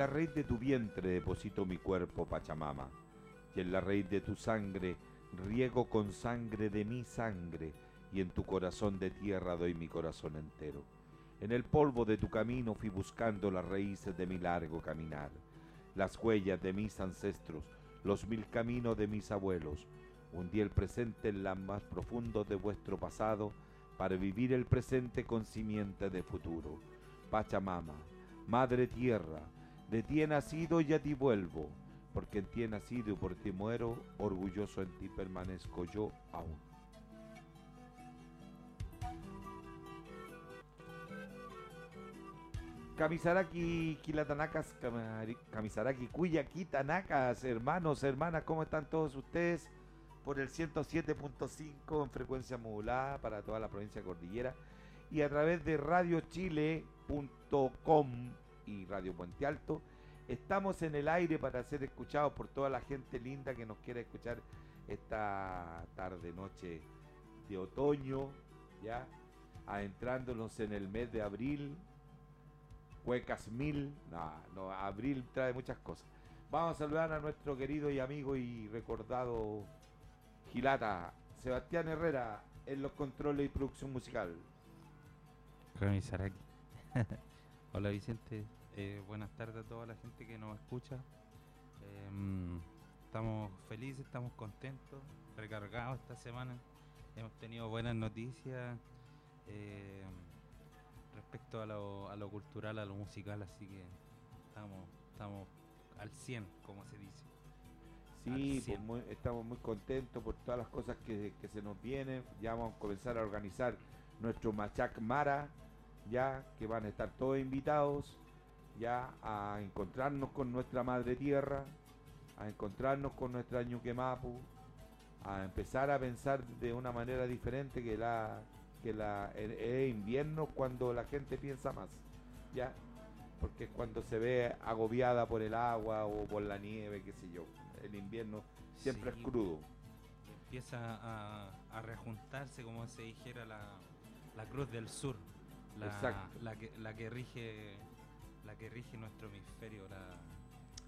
la raíz de tu vientre deposito mi cuerpo, Pachamama, y en la raíz de tu sangre riego con sangre de mi sangre, y en tu corazón de tierra doy mi corazón entero. En el polvo de tu camino fui buscando las raíces de mi largo caminar, las huellas de mis ancestros, los mil caminos de mis abuelos. Hundí el presente en la más profundo de vuestro pasado para vivir el presente con simiente de futuro. Pachamama, Madre Tierra, de ti he nacido y a ti vuelvo, porque en ti he nacido y por ti muero, orgulloso en ti permanezco yo aún. Kamisaraki, Kilatanakas, Kamisaraki, Cuya, Kitanakas, hermanos, hermanas, ¿cómo están todos ustedes? Por el 107.5 en frecuencia modulada para toda la provincia Cordillera y a través de radiochile.com Radio Puente Alto. Estamos en el aire para ser escuchados por toda la gente linda que nos quiera escuchar esta tarde, noche de otoño, ya adentrándonos en el mes de abril, Cuecas Mil. No, no, abril trae muchas cosas. Vamos a saludar a nuestro querido y amigo y recordado Gilata, Sebastián Herrera, en los controles y producción musical. Hola Vicente, eh, buenas tardes a toda la gente que nos escucha. Em, estamos felices, estamos contentos, recargados esta semana. Hemos tenido buenas noticias. Eh, respecto a lo, a lo cultural, a lo musical, así que estamos, estamos al 100, como se dice. Sí, pues estamos muy contentos por todas las cosas que, se nos vienen. Ya vamos a comenzar a organizar nuestro Machac Mara, ya que van a estar todos invitados, ya a encontrarnos con nuestra madre tierra, a encontrarnos con nuestra Ñuquemapu, a empezar a pensar de una manera diferente que la que la, es invierno cuando la gente piensa más, ¿ya? Porque es cuando se ve agobiada por el agua o por la nieve, qué sé yo. El invierno siempre es crudo. Empieza a, a, rejuntarse, como se dijera, la, la cruz del sur, la, la, que, la que rige la que rige nuestro hemisferio.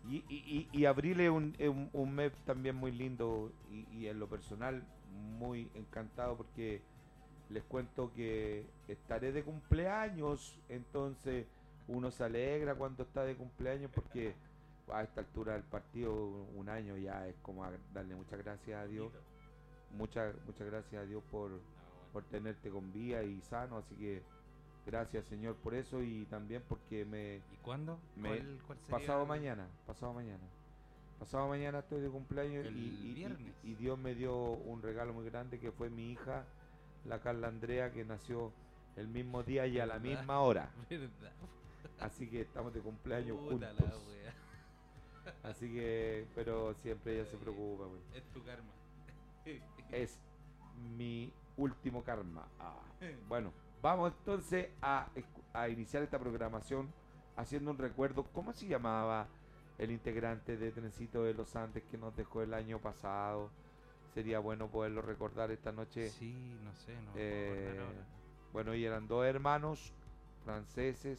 Y, y, y, abril es un, un, un, mes también muy lindo y, y en lo personal muy encantado porque les cuento que estaré de cumpleaños, entonces uno se alegra cuando está de cumpleaños porque a esta altura del partido un año ya es como darle muchas gracias a Dios. Muchas muchas gracias a Dios por, por tenerte con vida y sano, así que gracias Señor por eso y también porque me... ¿Y cuándo? Me, pasado mañana, pasado mañana. Pasado mañana estoy de cumpleaños y, y Dios me dio un regalo muy grande que fue mi hija la Carla Andrea que nació el mismo día y a la misma hora. Así que estamos de cumpleaños juntos. Así que, pero siempre ella se preocupa, Es tu karma. es mi último karma. Ah, bueno, vamos entonces a, a iniciar esta programación haciendo un recuerdo. ¿Cómo se llamaba el integrante de Trencito de los Andes que nos dejó el año pasado? sería bueno poderlo recordar esta noche. Sí, no sé, no eh, Bueno, y eran dos hermanos franceses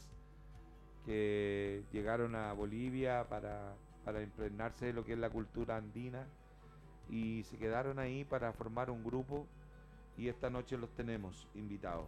que llegaron a Bolivia para, para impregnarse de lo que es la cultura andina y se quedaron ahí para formar un grupo y esta noche los tenemos invitados.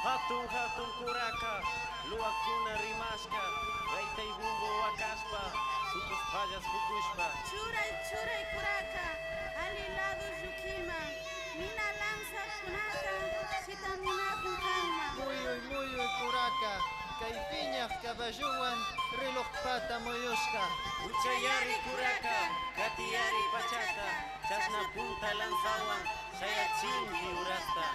Hatun hatun kuraka, luakuna rimashka, reita y bumbo wakashpa, sukus payas pukushpa. Churay churay kuraka, alilado yukima, mina lanza kunaka, sita mina kunkama. Muyuy muyuy kuraka, kaypiñaq caballuwan reloj pata moyushka. Uchayari kuraka, katiyari pachata, chasna punta lanzawan, sayachinki urasta.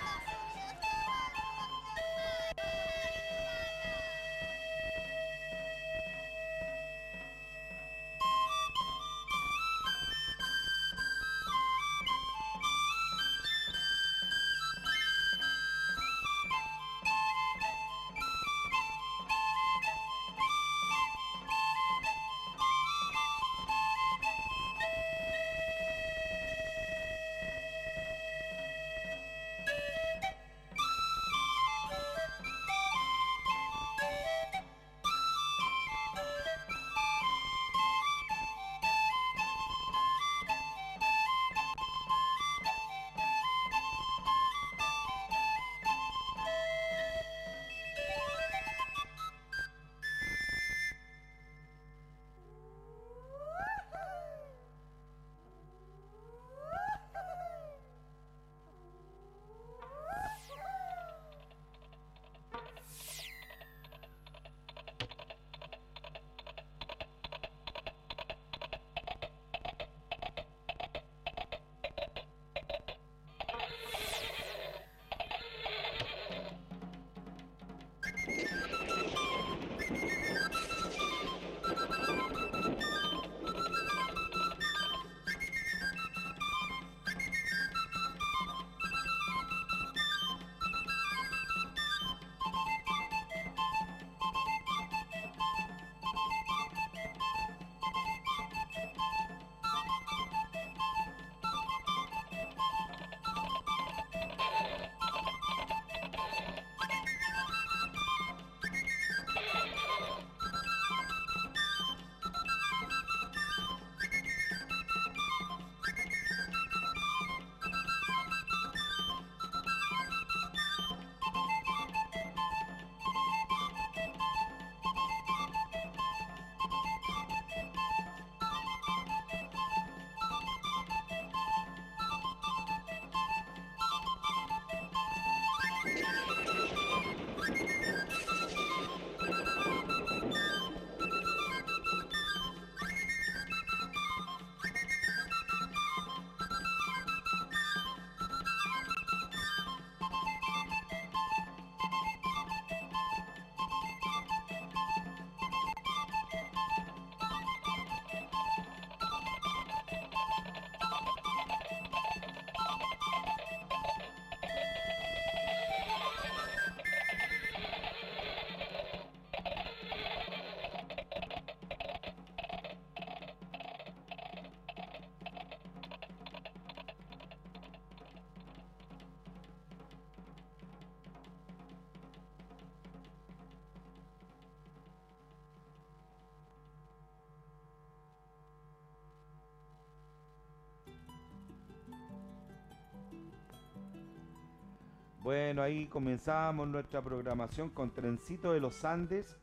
Bueno, ahí comenzamos nuestra programación con Trencito de los Andes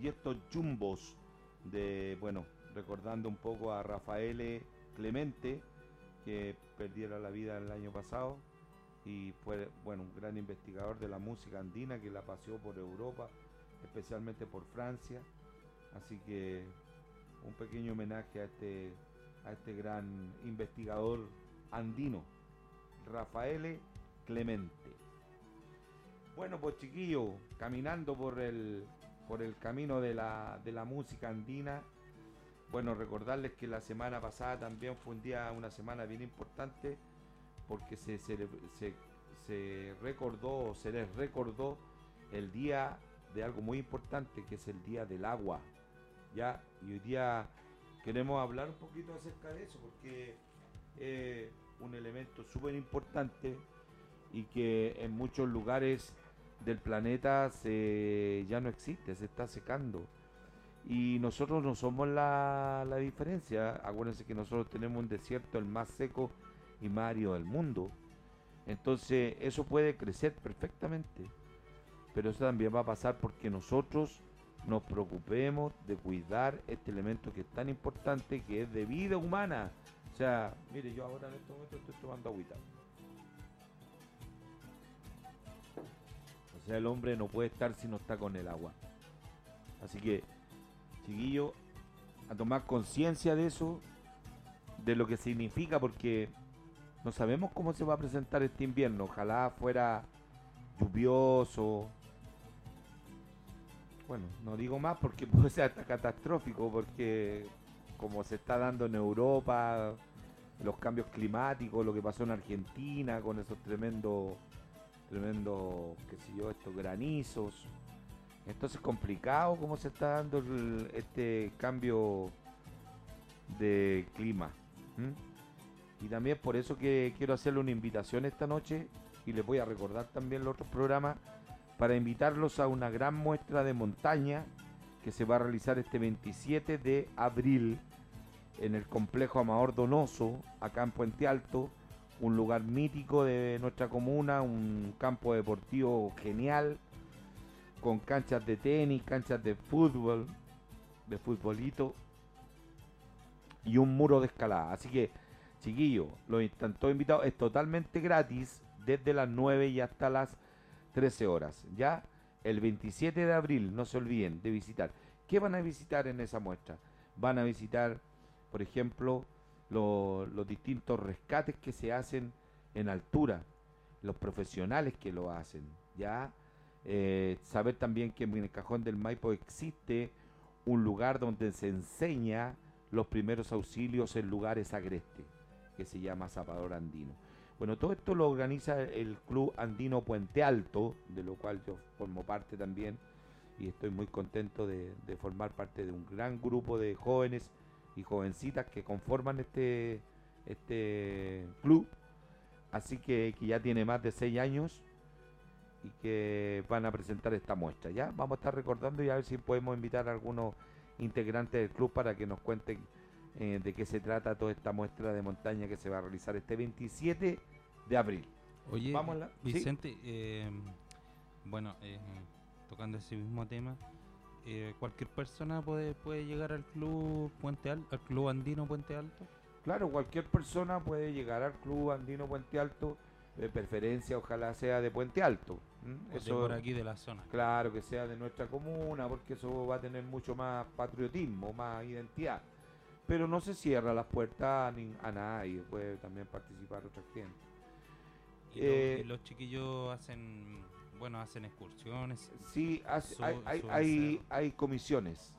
y estos jumbos de, bueno, recordando un poco a Rafael Clemente, que perdiera la vida el año pasado y fue, bueno, un gran investigador de la música andina que la paseó por Europa, especialmente por Francia. Así que un pequeño homenaje a este, a este gran investigador andino, Rafael Clemente. Bueno, pues chiquillos, caminando por el, por el camino de la, de la música andina, bueno, recordarles que la semana pasada también fue un día, una semana bien importante, porque se, se, se, se recordó, se les recordó el día de algo muy importante, que es el día del agua. ¿ya? Y hoy día queremos hablar un poquito acerca de eso, porque es un elemento súper importante y que en muchos lugares del planeta se, ya no existe, se está secando. Y nosotros no somos la, la diferencia. Acuérdense que nosotros tenemos un desierto el más seco y más árido del mundo. Entonces eso puede crecer perfectamente. Pero eso también va a pasar porque nosotros nos preocupemos de cuidar este elemento que es tan importante, que es de vida humana. O sea, mire, yo ahora en este momento estoy tomando agüita. O sea, el hombre no puede estar si no está con el agua. Así que, chiquillo, a tomar conciencia de eso, de lo que significa, porque no sabemos cómo se va a presentar este invierno. Ojalá fuera lluvioso. Bueno, no digo más porque puede ser hasta catastrófico, porque como se está dando en Europa, los cambios climáticos, lo que pasó en Argentina con esos tremendos, tremendos, qué sé yo, estos granizos. Entonces complicado cómo se está dando este cambio de clima. Y también por eso que quiero hacerle una invitación esta noche y les voy a recordar también los otros programas para invitarlos a una gran muestra de montaña que se va a realizar este 27 de abril en el complejo Amador Donoso, acá en Puente Alto, un lugar mítico de nuestra comuna, un campo deportivo genial, con canchas de tenis, canchas de fútbol, de futbolito y un muro de escalada. Así que, chiquillos, los invitados, es totalmente gratis desde las 9 y hasta las 13 horas. Ya el 27 de abril, no se olviden de visitar. ¿Qué van a visitar en esa muestra? Van a visitar, por ejemplo, lo- los distintos rescates que se hacen en altura, los profesionales que lo hacen. Ya Eh, saber también que en el cajón del Maipo existe un lugar donde se enseña los primeros auxilios en lugares agrestes, que se llama Zapador Andino. Bueno, todo esto lo organiza el Club Andino Puente Alto, de lo cual yo formo parte también, y estoy muy contento de formar parte de un gran grupo de jóvenes y jovencitas que conforman este, este club, así que, que ya tiene más de seis años y que van a presentar esta muestra. Ya vamos a estar recordando y a ver si podemos invitar a algunos integrantes del club para que nos cuenten eh, de qué se trata toda esta muestra de montaña que se va a realizar este 27 de abril. Oye, sí. Vicente, eh, bueno, eh, tocando ese mismo tema, eh, cualquier persona puede puede llegar al club Puente Alto, al club andino Puente Alto. Claro, cualquier persona puede llegar al club andino Puente Alto, de preferencia ojalá sea de Puente Alto. Eso por aquí de la zona. Claro, que sea de nuestra comuna, porque eso va a tener mucho más patriotismo, más identidad. Pero no se cierra las puertas a, a nadie, puede también participar otra gente. Y, Eh, y los chiquillos hacen, bueno, hacen excursiones. Sí, hace- Su- hay, hay, hay, comisiones.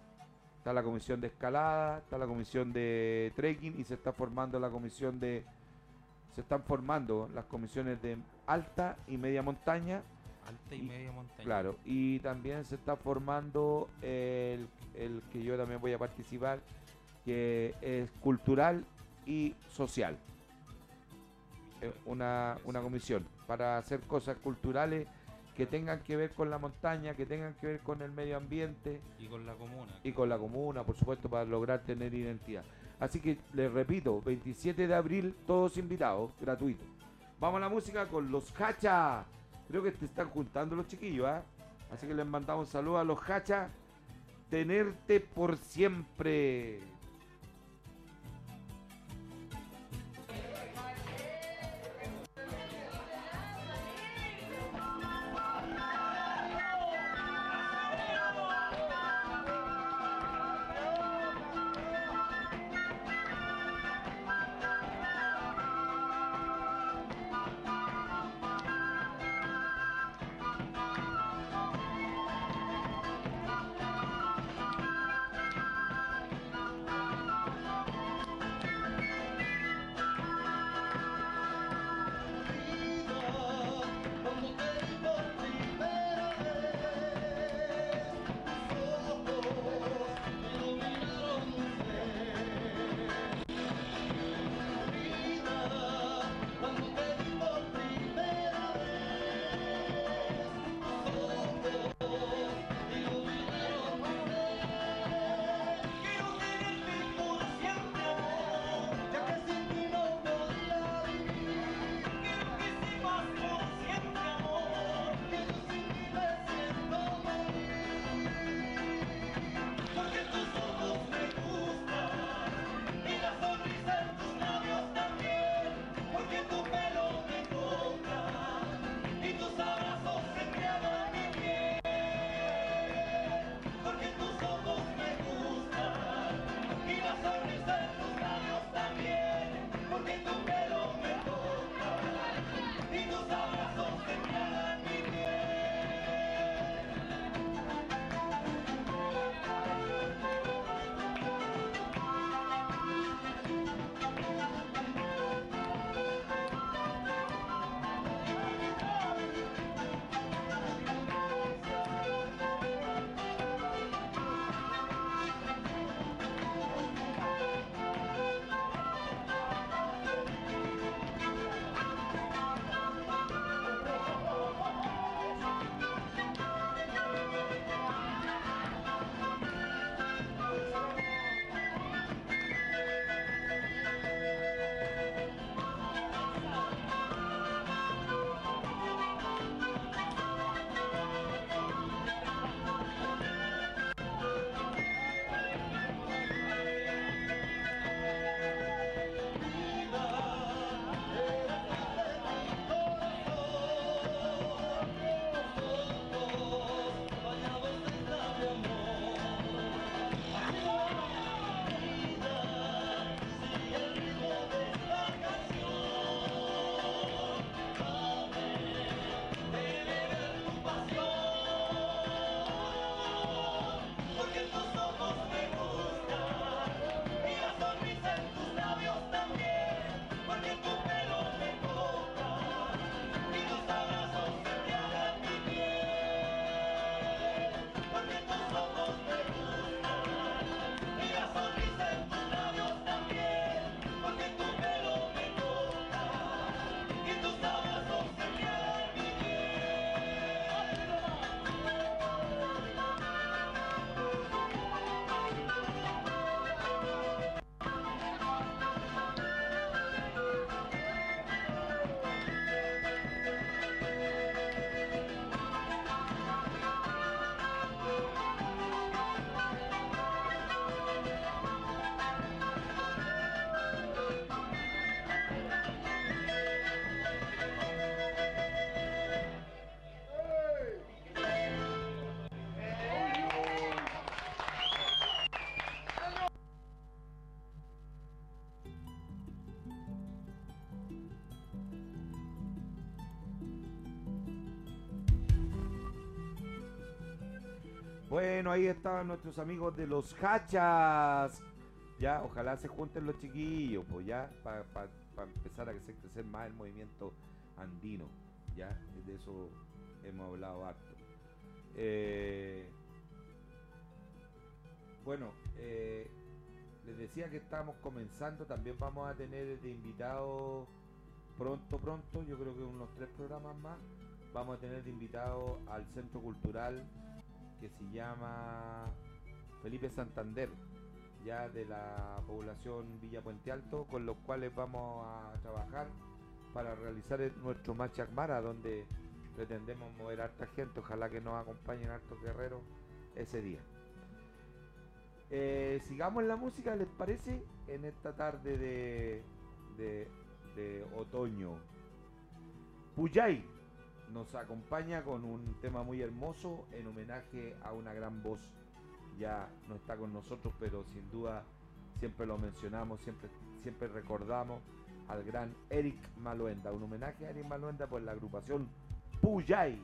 Está la comisión de escalada, está la comisión de trekking y se está formando la comisión de... Se están formando las comisiones de alta y media montaña Alta y, Y- media montaña. Claro, y también se está formando el, el que yo también voy a participar, que es cultural y social. Una, una comisión para hacer cosas culturales que tengan que ver con la montaña, que tengan que ver con el medio ambiente Y con la comuna. y con la comuna, por supuesto, para lograr tener identidad. Así que les repito, 27 de abril, todos invitados, gratuito. Vamos a la música con los Hacha Creo que te están juntando los chiquillos, ¿ah? Así que les mandamos saludos a los hachas. Tenerte por siempre. Bueno, ahí estaban nuestros amigos de los hachas. Ya, ojalá se junten los chiquillos, pues ya, para empezar a crecer, crecer más el movimiento andino. Ya, de eso hemos hablado harto. Eh, bueno, eh, les decía que estamos comenzando, también vamos a tener de invitado pronto, pronto, yo creo que unos tres programas más, vamos a tener de invitado al Centro Cultural que se llama Felipe Santander, ya de la población Villa Puente Alto, con los cuales vamos a trabajar para realizar nuestro Machacmara, donde pretendemos mover harta gente, ojalá que nos acompañen hartos guerreros ese día. Eh, sigamos la música, ¿les parece? En esta tarde de, de, de otoño. Puyay nos acompaña con un tema muy hermoso en homenaje a una gran voz. Ya no está con nosotros, pero sin duda siempre lo mencionamos, siempre, siempre recordamos al gran Eric Maluenda. Un homenaje a Eric Maluenda por la agrupación Puyay.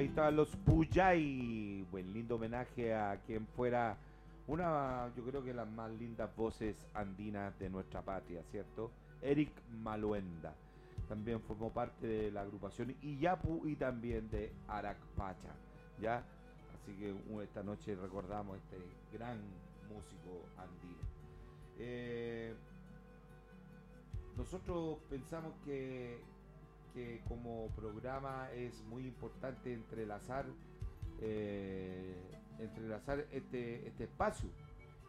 Ahí estaban los Puyay. Buen lindo homenaje a quien fuera una, yo creo que las más lindas voces andinas de nuestra patria, ¿cierto? Eric Maluenda. También formó parte de la agrupación Iyapu y también de Aracpacha, ¿ya? Así que uh, esta noche recordamos este gran músico andino. Eh, nosotros pensamos que, que como programa es muy importante entrelazar, eh, entrelazar este, este espacio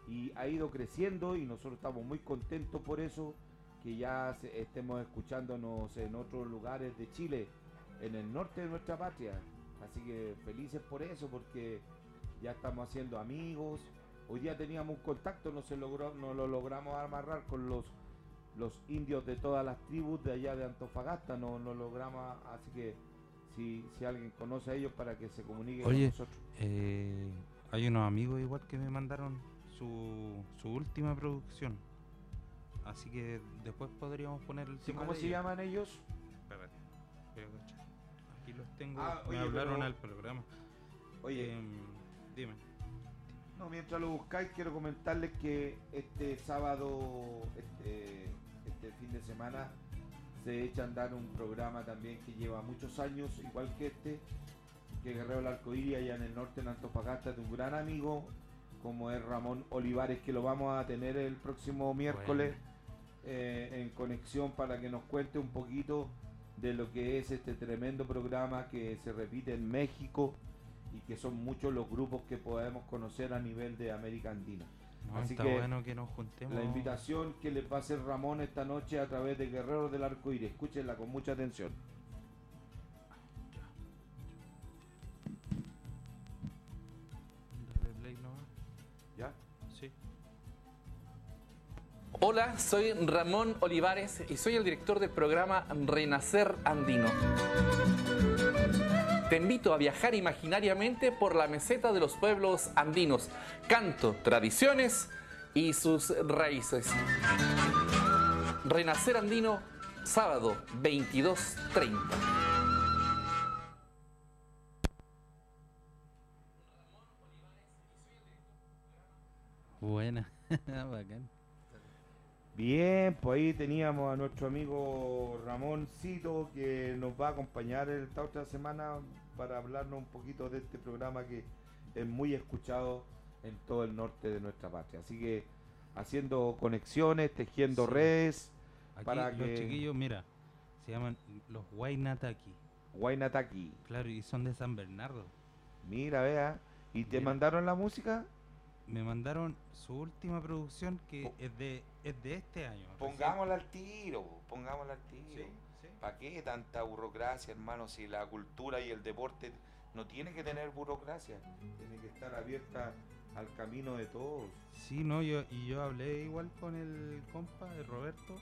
y ha ido creciendo y nosotros estamos muy contentos por eso, que ya estemos escuchándonos en otros lugares de Chile, en el norte de nuestra patria. Así que felices por eso, porque ya estamos haciendo amigos. Hoy día teníamos un contacto, no se logró, no lo logramos amarrar con los los indios de todas las tribus de allá de Antofagasta, no lo logramos, así que si, si alguien conoce a ellos para que se comunique Oye, con nosotros. Eh, hay unos amigos igual que me mandaron su, su última producción. Así que después podríamos poner el Sí, tema ¿Cómo de se ellos. llaman ellos? Espérate. Aquí los tengo. Ah, me hablaron pero- al programa. Oye, Em, dime. no, mientras lo buscáis, quiero comentarles que este sábado, este, este fin de semana, se echa a andar un programa también que lleva muchos años, igual que este, que Guerrero del Arcoíris, allá en el norte, en Antofagasta, de un gran amigo, como es Ramón Olivares, que lo vamos a tener el próximo miércoles eh, en conexión para que nos cuente un poquito de lo que es este tremendo programa que se repite en México y que son muchos los grupos que podemos conocer a nivel de América Andina. No, Así está que bueno que nos juntemos. La invitación que les va a hacer Ramón esta noche a través de Guerreros del Arco Iris. Escúchenla con mucha atención. ¿Ya? Sí. Hola, soy Ramón Olivares y soy el director del programa Renacer Andino. Te invito a viajar imaginariamente por la meseta de los pueblos andinos, canto, tradiciones y sus raíces. Renacer Andino, sábado 22.30. Buena. Bacán. Bien, pues ahí teníamos a nuestro amigo Ramoncito que nos va a acompañar esta otra semana para hablarnos un poquito de este programa que es muy escuchado en todo el norte de nuestra patria. Así que haciendo conexiones, tejiendo Sí. redes, Aquí Para los que- chiquillos, mira, se llaman los Wainataki. Guaynataki. Claro, y son de San Bernardo. Mira, vea. ¿Y te mandaron la música? Me mandaron su última producción que Po- es de es de este año. Pongámosla al tiro, pongámosla al tiro. Sí. ¿Para qué tanta burocracia, hermano? Si la cultura y el deporte no tiene que tener burocracia, tiene que estar abierta al camino de todos. Sí, no, yo, y yo hablé igual con el compa, el Roberto.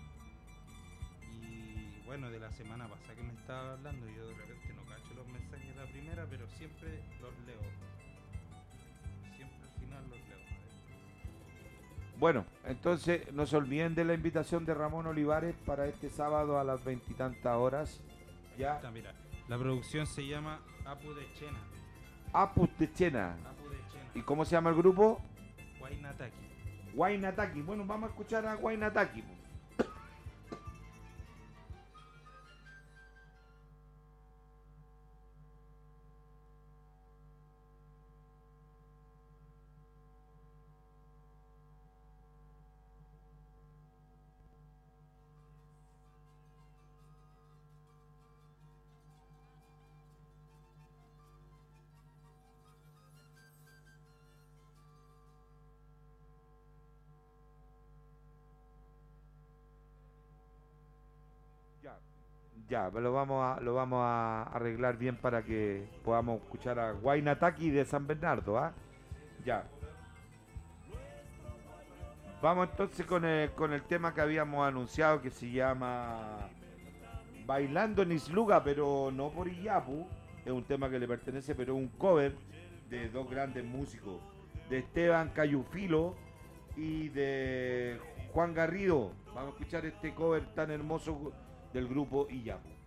Y bueno, de la semana pasada que me estaba hablando, yo de repente no cacho los mensajes de la primera, pero siempre los leo. Bueno, entonces no se olviden de la invitación de Ramón Olivares para este sábado a las veintitantas horas. Ya, Está, mira, la producción se llama Apu de Chena. Apus de Chena. Apu de Chena. ¿Y cómo se llama el grupo? Wainataki. Guaynataki. Bueno, vamos a escuchar a Guaynataki. Ya, lo vamos a, lo vamos a arreglar bien para que podamos escuchar a Guaynataki de San Bernardo, ¿ah? Ya. Vamos entonces con el, con el tema que habíamos anunciado que se llama Bailando en Isluga, pero no por Iyapu. Es un tema que le pertenece, pero un cover de dos grandes músicos, de Esteban Cayufilo y de Juan Garrido. Vamos a escuchar este cover tan hermoso del grupo Iyapu.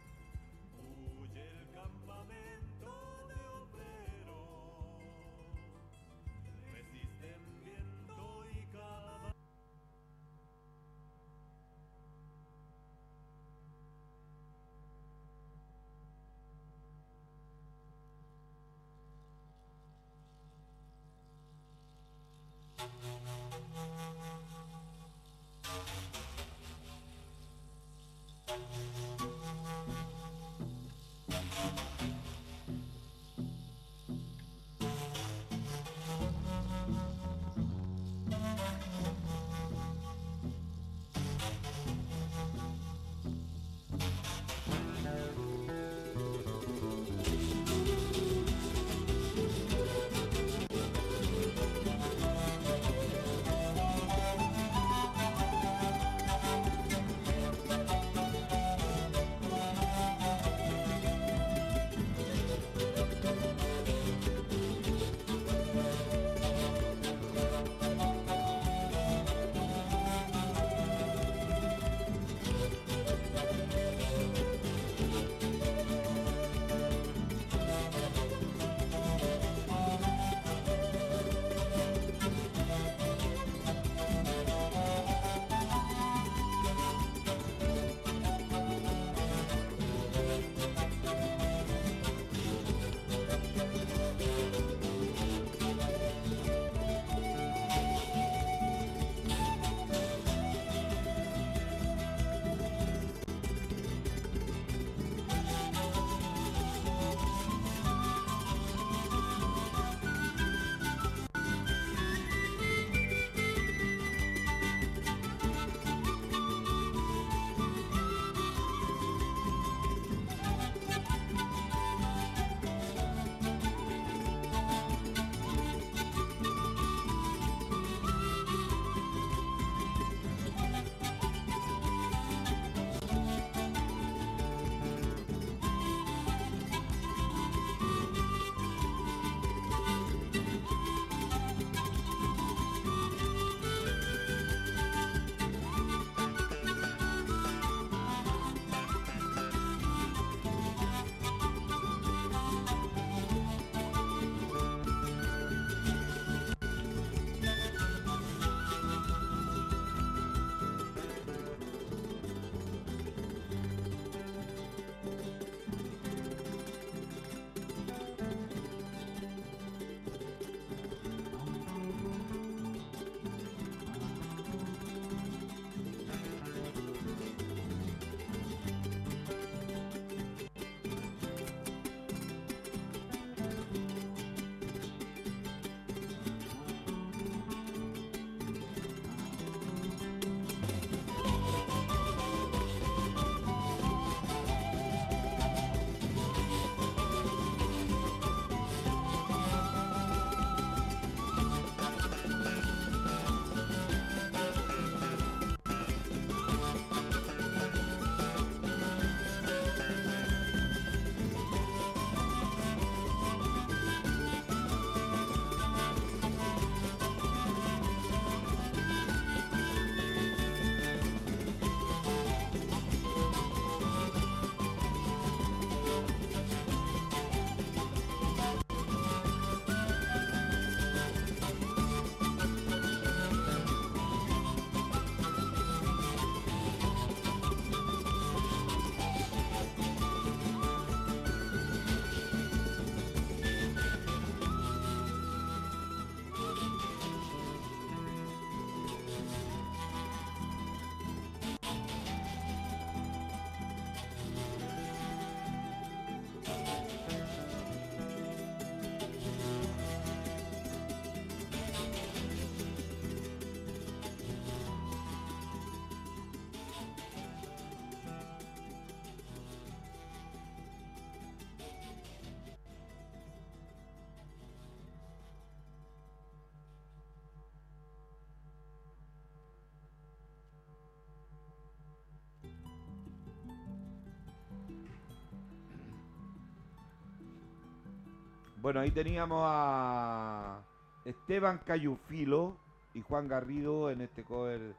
Bueno, ahí teníamos a Esteban Cayufilo y Juan Garrido en este cover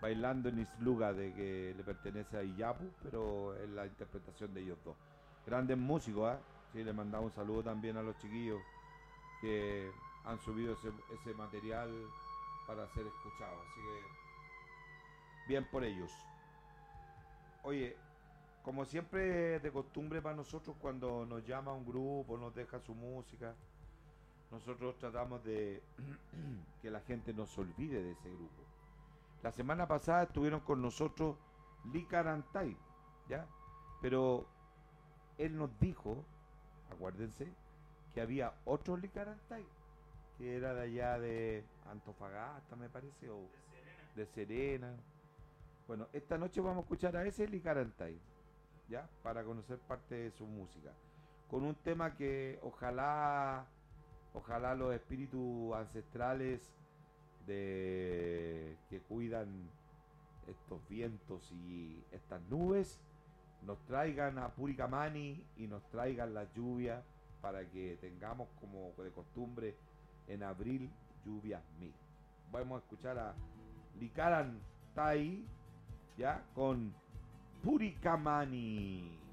bailando en Isluga de que le pertenece a Iyapu, pero es la interpretación de ellos dos. Grandes músicos, ¿ah? Sí, le mandamos un saludo también a los chiquillos que han subido ese, ese material para ser escuchado. Así que bien por ellos. Oye, como siempre de costumbre para nosotros cuando nos llama un grupo, nos deja su música, nosotros tratamos de que la gente no se olvide de ese grupo. La semana pasada estuvieron con nosotros Licarantay, ¿ya? Pero él nos dijo, acuérdense, que había otro Licarantay, que era de allá de Antofagasta, me parece, o de Serena. Bueno, esta noche vamos a escuchar a ese Licarantay, ¿ya? Para conocer parte de su música. Con un tema que ojalá, ojalá los espíritus ancestrales de que cuidan estos vientos y estas nubes nos traigan a Puricamani y nos traigan la lluvia para que tengamos como de costumbre en abril lluvias mil. Vamos a escuchar a Licaran Tai ya con Puricamani.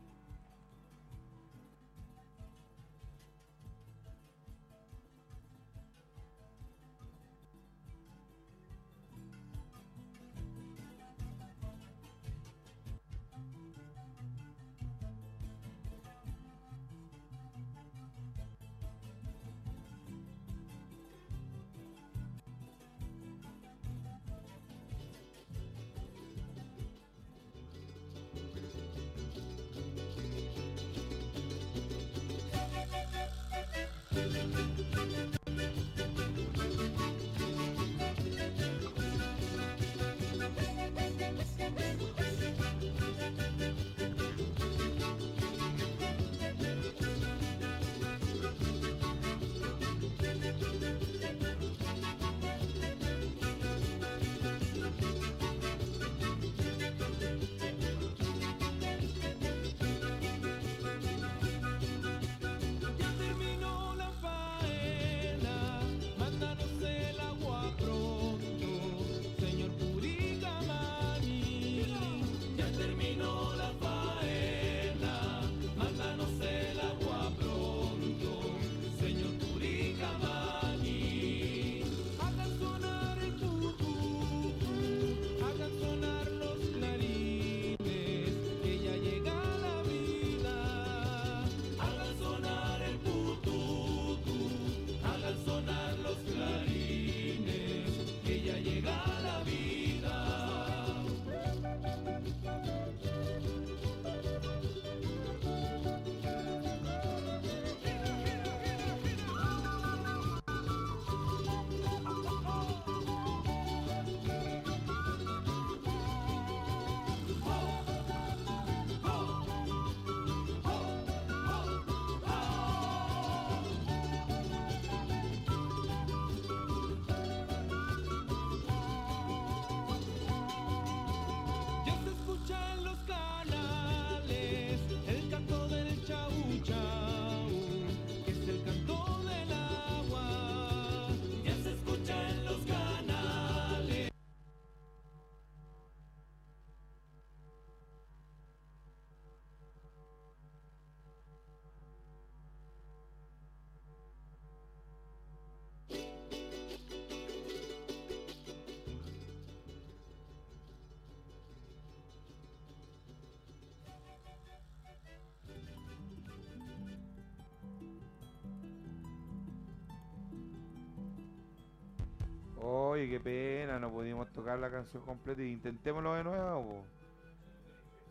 Oye, qué pena, no pudimos tocar la canción completa. Intentémoslo de nuevo. po.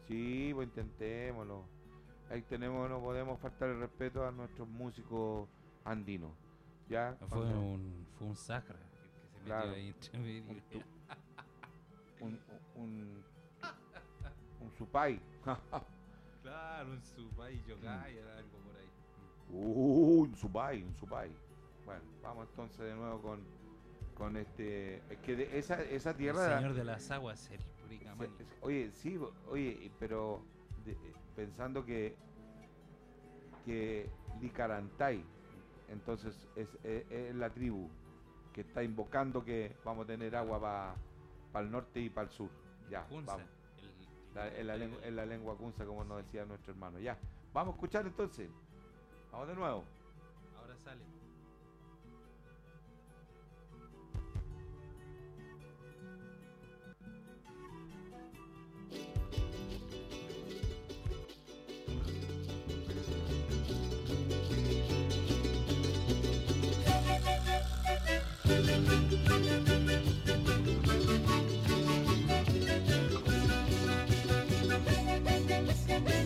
Sí, pues intentémoslo. Ahí tenemos, no podemos faltar el respeto a nuestros músicos andinos. ¿Ya? Fue un, fue un sacra el que se metió ahí entre medio. un, un, un supay. Claro, un supay era algo por ahí. Uh, un supay, un supay. Bueno, vamos entonces de nuevo con, con este. Es que de esa, esa El tierra. señor de las aguas, el Puricamani. oye, sí, oye, pero de- eh, pensando que que Licarantay entonces es, es- es la tribu que está invocando que vamos a tener agua para el norte y para el sur. Ya, Kunza, vamos. el- La- en, la lengua, en la lengua kunza, como nos decía nuestro hermano. Ya, vamos a escuchar entonces. Vamos de nuevo. Ahora sale. Ya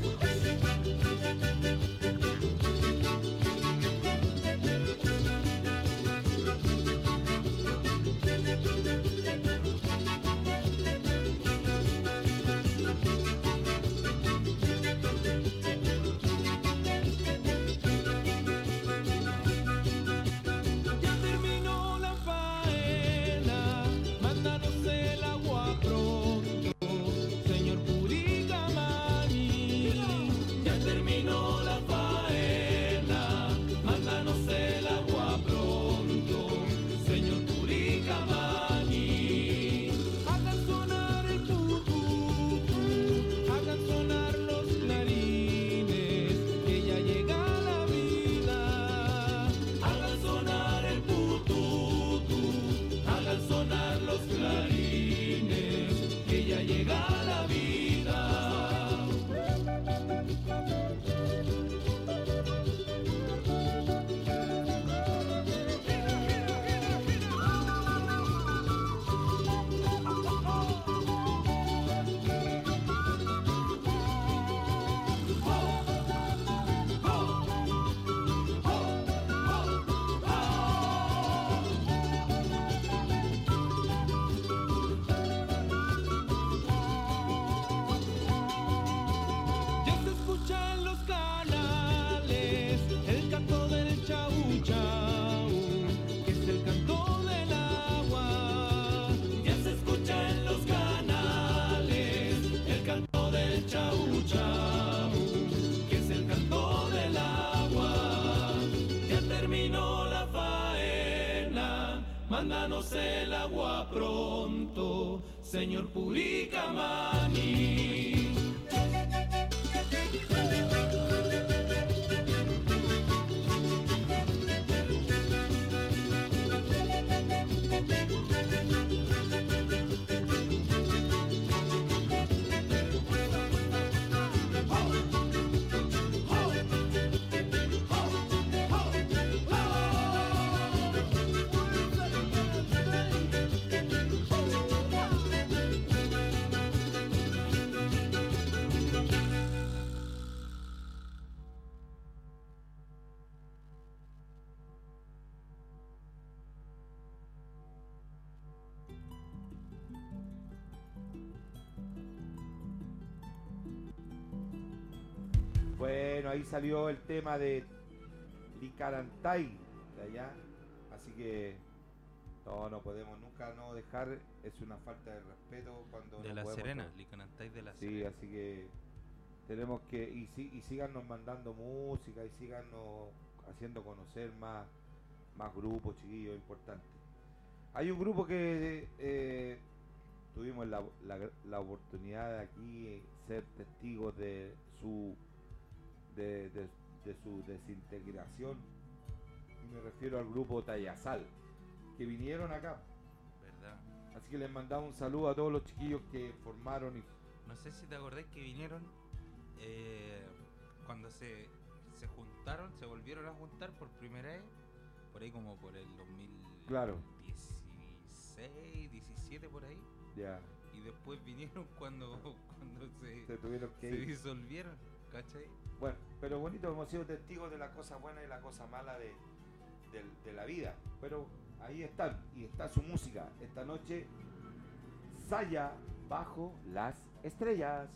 Bueno, ahí salió el tema de Licarantay, de allá. Así que no, no podemos nunca no dejar, es una falta de respeto cuando De no la podemos Serena, Licanantay de la Sí, Serena. así que tenemos que, y, sí, y síganos mandando música y síganos haciendo conocer más, más grupos, chiquillos, importantes. Hay un grupo que eh, tuvimos la, la- la oportunidad de aquí eh, ser testigos de su de, de- de su desintegración. Y me refiero al grupo Tayasal, que vinieron acá. ¿Verdad? Así que les mandamos un saludo a todos los chiquillos que formaron y No sé si te acordás que vinieron eh, cuando se, se juntaron, se volvieron a juntar por primera vez, por ahí como por el 2016, Claro. 17 por ahí, ya y después vinieron cuando, cuando se, se tuvieron que se disolvieron, ¿cachai? Bueno, pero bonito, hemos sido testigos de la cosa buena y la cosa mala de, la vida. Pero ahí están, y está su música. Esta noche, Saya bajo las estrellas.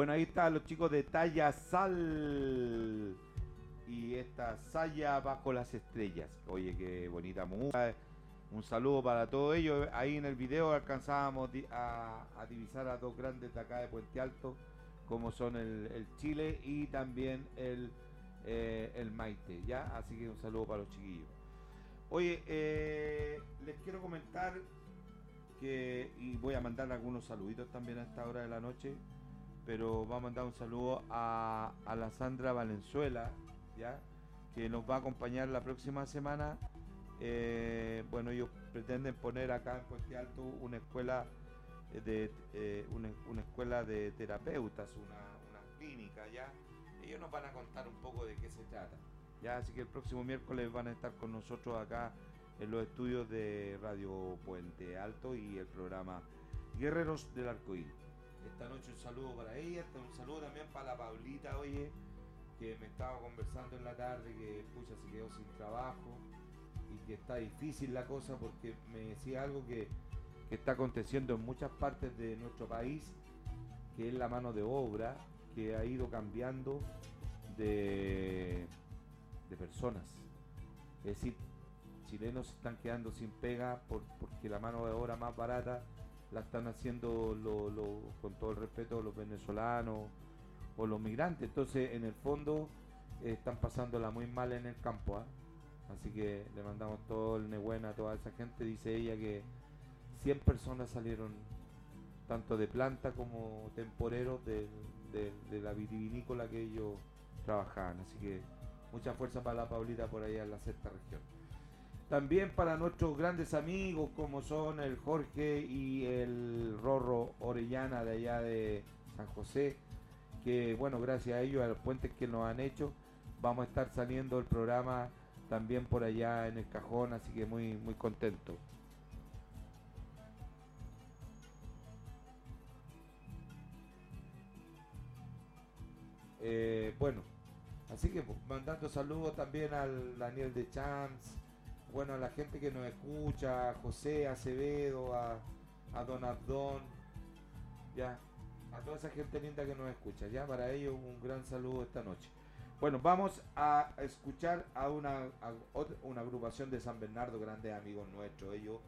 Bueno, ahí están los chicos de Talla Sal. Y esta Saya bajo las estrellas. Oye, qué bonita música. Un saludo para todos ellos. Ahí en el video alcanzábamos a, divisar a dos grandes de acá de Puente Alto, como son el, Chile y también el, eh, el Maite. ¿ya? Así que un saludo para los chiquillos. Oye, eh, les quiero comentar que, y voy a mandar algunos saluditos también a esta hora de la noche, pero va a mandar un saludo a, a la Sandra Valenzuela, ¿ya? que nos va a acompañar la próxima semana. Eh, bueno, ellos pretenden poner acá en Puente Alto una escuela eh, de eh, una, una escuela de terapeutas, una, una clínica, ¿ya? Ellos nos van a contar un poco de qué se trata. Ya, así que el próximo miércoles van a estar con nosotros acá en los estudios de Radio Puente Alto y el programa Guerreros del Arcoíris. Esta noche un saludo para ella, este, un saludo también para la Paulita, oye, que me estaba conversando en la tarde, que pucha se quedó sin trabajo y que está difícil la cosa porque me decía algo que, que está aconteciendo en muchas partes de nuestro país, que es la mano de obra, que ha ido cambiando de, de personas. Es decir, chilenos están quedando sin pega por- porque la mano de obra más barata la están haciendo lo- con todo el respeto los venezolanos o los migrantes. Entonces, en el fondo, eh, están pasándola muy mal en el campo. ¿ah? Así que le mandamos todo el nebuena a toda esa gente. Dice ella que 100 personas salieron tanto de planta como temporeros de, de- de la vitivinícola que ellos trabajaban. Así que mucha fuerza para la Paulita por allá en la sexta región. También para nuestros grandes amigos como son el Jorge y el Rorro Orellana de allá de San José, que bueno, gracias a ellos, a los puentes que nos han hecho, vamos a estar saliendo el programa también por allá en el cajón, así que muy, muy contento. Eh, bueno, así que mandando saludos también al Daniel de Champs, bueno, a la gente que nos escucha, a José Acevedo, a, a Don Abdón, ya, a toda esa gente linda que nos escucha, ya, para ellos un gran saludo esta noche. Bueno, vamos a escuchar a una, agrupación de San Bernardo, grandes amigos nuestros, ellos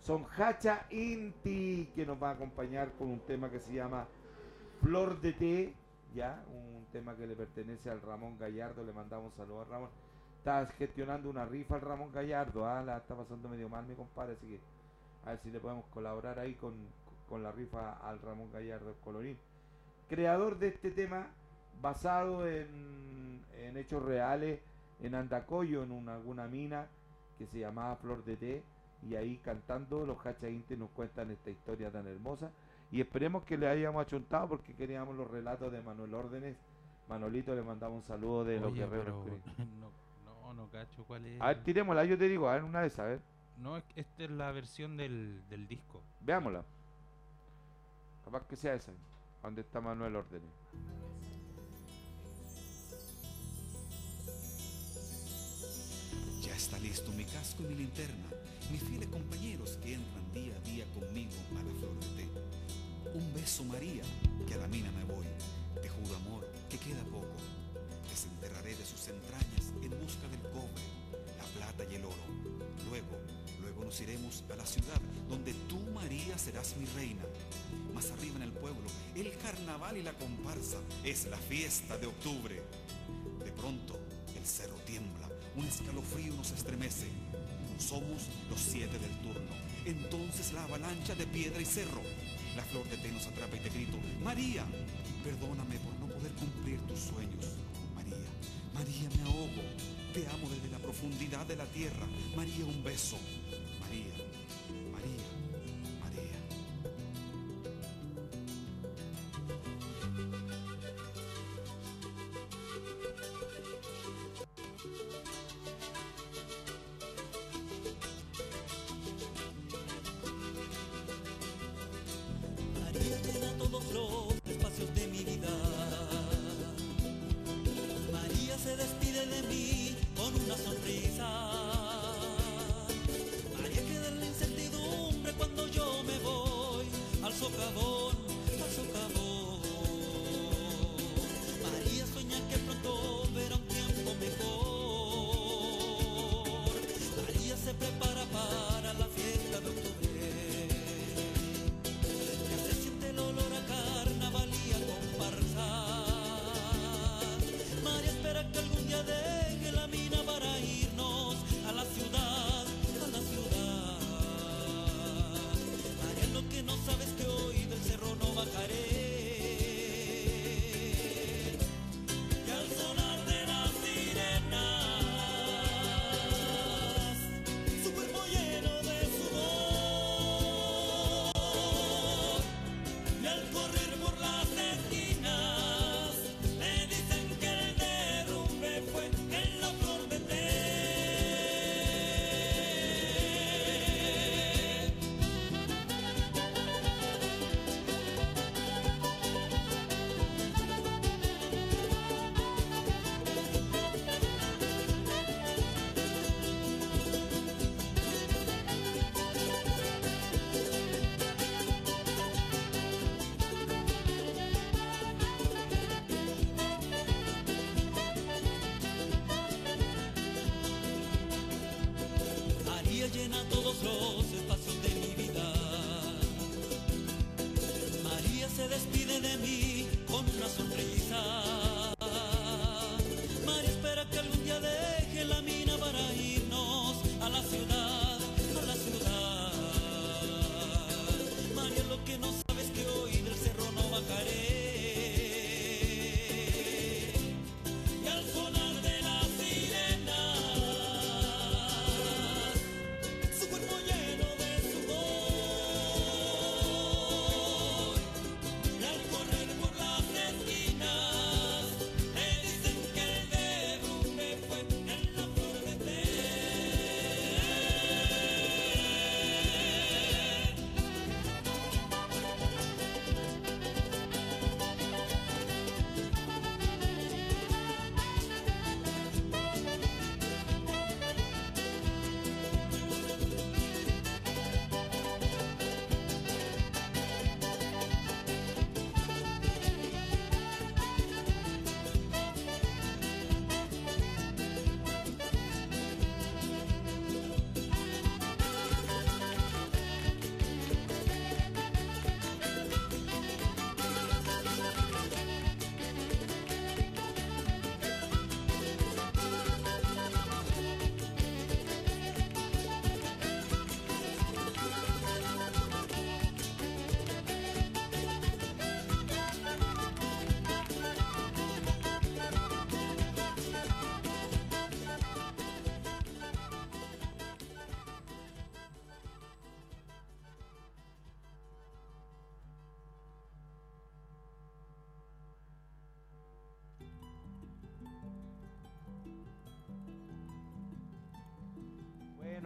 son Hacha Inti, que nos va a acompañar con un tema que se llama Flor de Té, ya, un tema que le pertenece al Ramón Gallardo, le mandamos saludos a Ramón. Está gestionando una rifa al Ramón Gallardo, ah, la está pasando medio mal mi compadre, así que a ver si le podemos colaborar ahí con, con la rifa al Ramón Gallardo, el colorín. Creador de este tema, basado en, en hechos reales, en Andacoyo, en una, alguna mina que se llamaba Flor de Té, y ahí cantando los Hachaintes nos cuentan esta historia tan hermosa y esperemos que le hayamos achuntado porque queríamos los relatos de Manuel Órdenes. Manolito le mandamos un saludo de los Oye, guerreros. pero no, no, cacho cuál es. A ver, tirémosla, yo te digo, a ver, una de esas, a ver, No, esta es la versión del, del disco. veámosla. Capaz que sea esa. ¿Dónde está Manuel Órdenes? Ya está listo mi casco y mi linterna, mis fieles compañeros que entran día a día conmigo a la flor de té. Un beso María, que a la mina me voy, te juro amor, que queda poco. Desenterraré de sus entrañas en busca del cobre, la plata y el oro. Luego, luego nos iremos a la ciudad donde tú María serás mi reina. Más arriba en el pueblo, el carnaval y la comparsa es la fiesta de octubre. De pronto, el cerro tiembla, un escalofrío nos estremece. Somos los siete del turno. Entonces la avalancha de piedra y cerro. La flor de té nos atrapa y te grito, María, perdóname por no poder cumplir tus sueños. María, me ahogo. Te amo desde la profundidad de la tierra. María, un beso.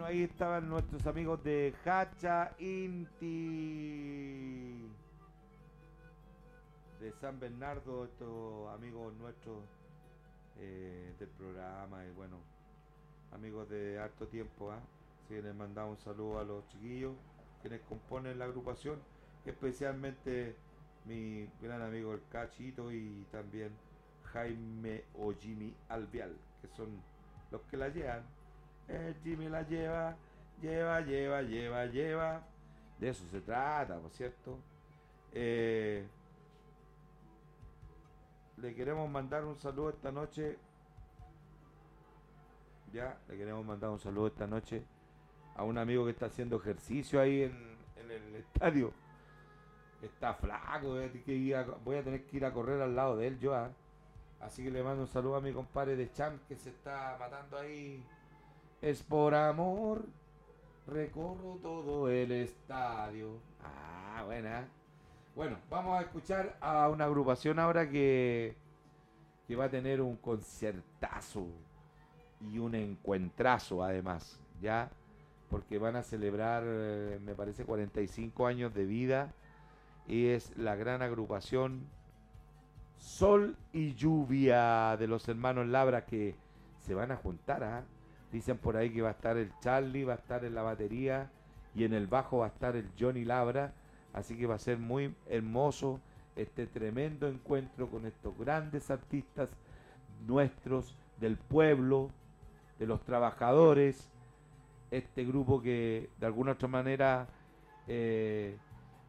Ahí estaban nuestros amigos de Hacha Inti. De San Bernardo, estos amigos nuestros eh, del programa y bueno, amigos de harto tiempo, ¿ah? Así que les mandamos un saludo a los chiquillos quienes componen la agrupación, especialmente mi gran amigo el Cachito y también Jaime o Jimmy Albial, que son los que la llevan. El Jimmy la lleva, lleva, lleva, lleva, lleva. De eso se trata, ¿por cierto? Eh, le queremos mandar un saludo esta noche. Ya, le queremos mandar un saludo esta noche a un amigo que está haciendo ejercicio ahí en, el estadio. Está flaco, voy a, tener que ir a, voy a tener que ir a correr al lado de él yo. ah. Así que le mando un saludo a mi compadre de Champ que se está matando ahí. Es por amor, recorro todo el estadio. Ah, buena. Bueno, vamos a escuchar a una agrupación ahora que, que va a tener un concertazo y un encuentrazo además, ¿ya? Porque van a celebrar, eh, me parece, 45 años de vida y es la gran agrupación Sol y Lluvia de los hermanos Labra que se van a juntar, ¿ah? Dicen por ahí que va a estar el Charlie, va a estar en la batería y en el bajo va a estar el Johnny Labra. Así que va a ser muy hermoso este tremendo encuentro con estos grandes artistas nuestros del pueblo, de los trabajadores. Este grupo que de alguna otra manera eh,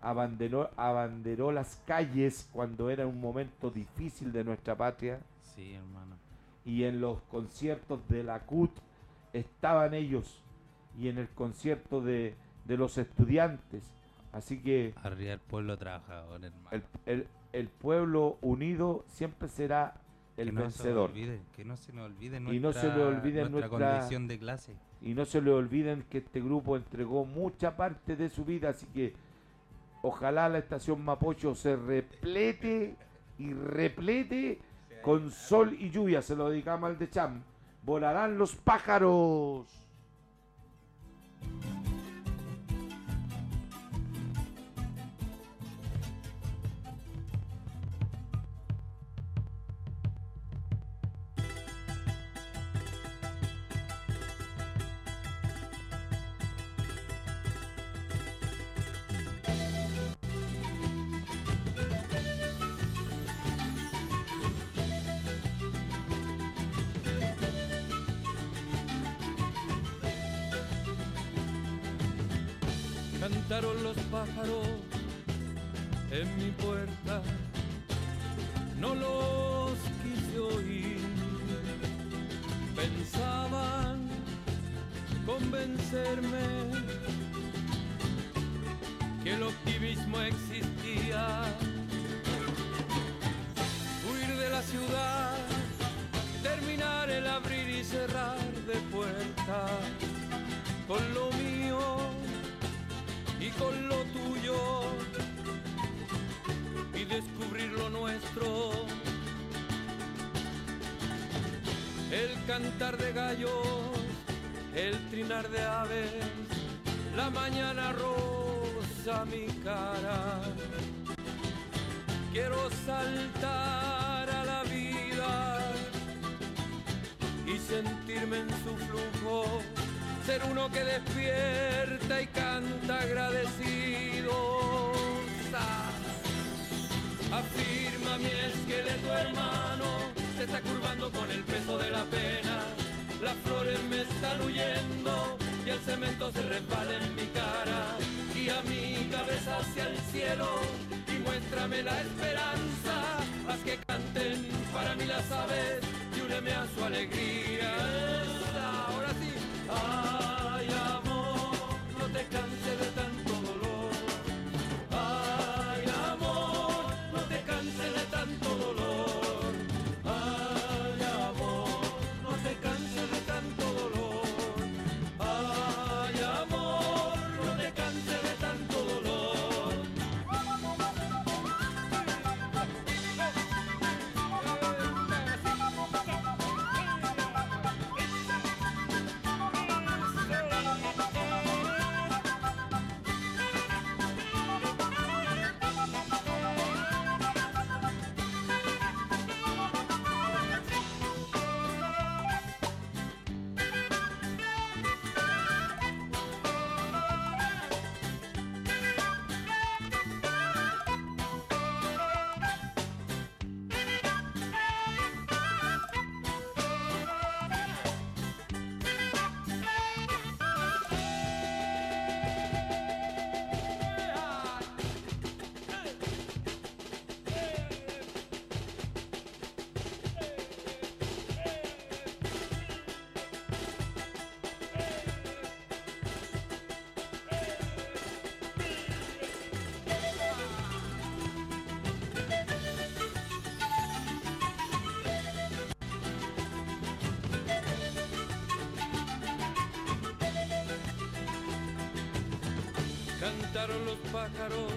abanderó, abanderó las calles cuando era un momento difícil de nuestra patria Sí, hermano. y en los conciertos de la CUT estaban ellos y en el concierto de, de los estudiantes. Así que Arriba el pueblo trabajador, hermano. el, el- el pueblo unido siempre será el que no vencedor. Se olvide, que no se nos olvide Y no se le olvide nuestra nuestra- condición de clase. Y no se le olviden que este grupo entregó mucha parte de su vida, así que ojalá la estación Mapocho se replete y replete con sol y lluvia. Se lo dedicamos al de Cham. Volarán los pájaros. Cantaron los pájaros en mi puerta, no los quise oír. Pensaban convencerme que el optimismo existía. Huir de la ciudad, terminar el abrir y cerrar de puertas El cantar de gallos, el trinar de aves, la mañana rosa mi cara. Quiero saltar a la vida y sentirme en su flujo, ser uno que despierta y canta agradecido. Afirma mi esqueleto hermano, se está curvando con el peso de la pena. Las flores me están huyendo y el cemento se resbala en mi cara. Y a mi cabeza hacia el cielo y muéstrame la esperanza. Haz que canten para mí las aves y úneme a su alegría. Cantaron los pájaros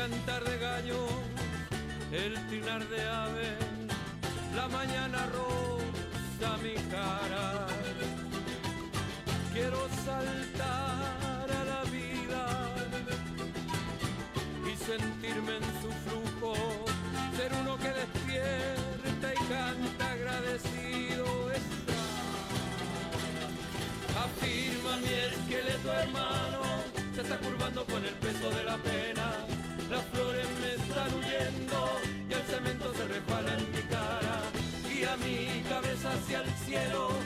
cantar de gallo, el trinar de ave, la mañana rosa mi cara. Quiero saltar a la vida y sentirme en su flujo, ser uno que despierta y canta agradecido está. Afirma mi esqueleto hermano, se está curvando con el peso de la pena. Las flores me están huyendo y el cemento se resbala en mi cara. Guía mi cabeza hacia el cielo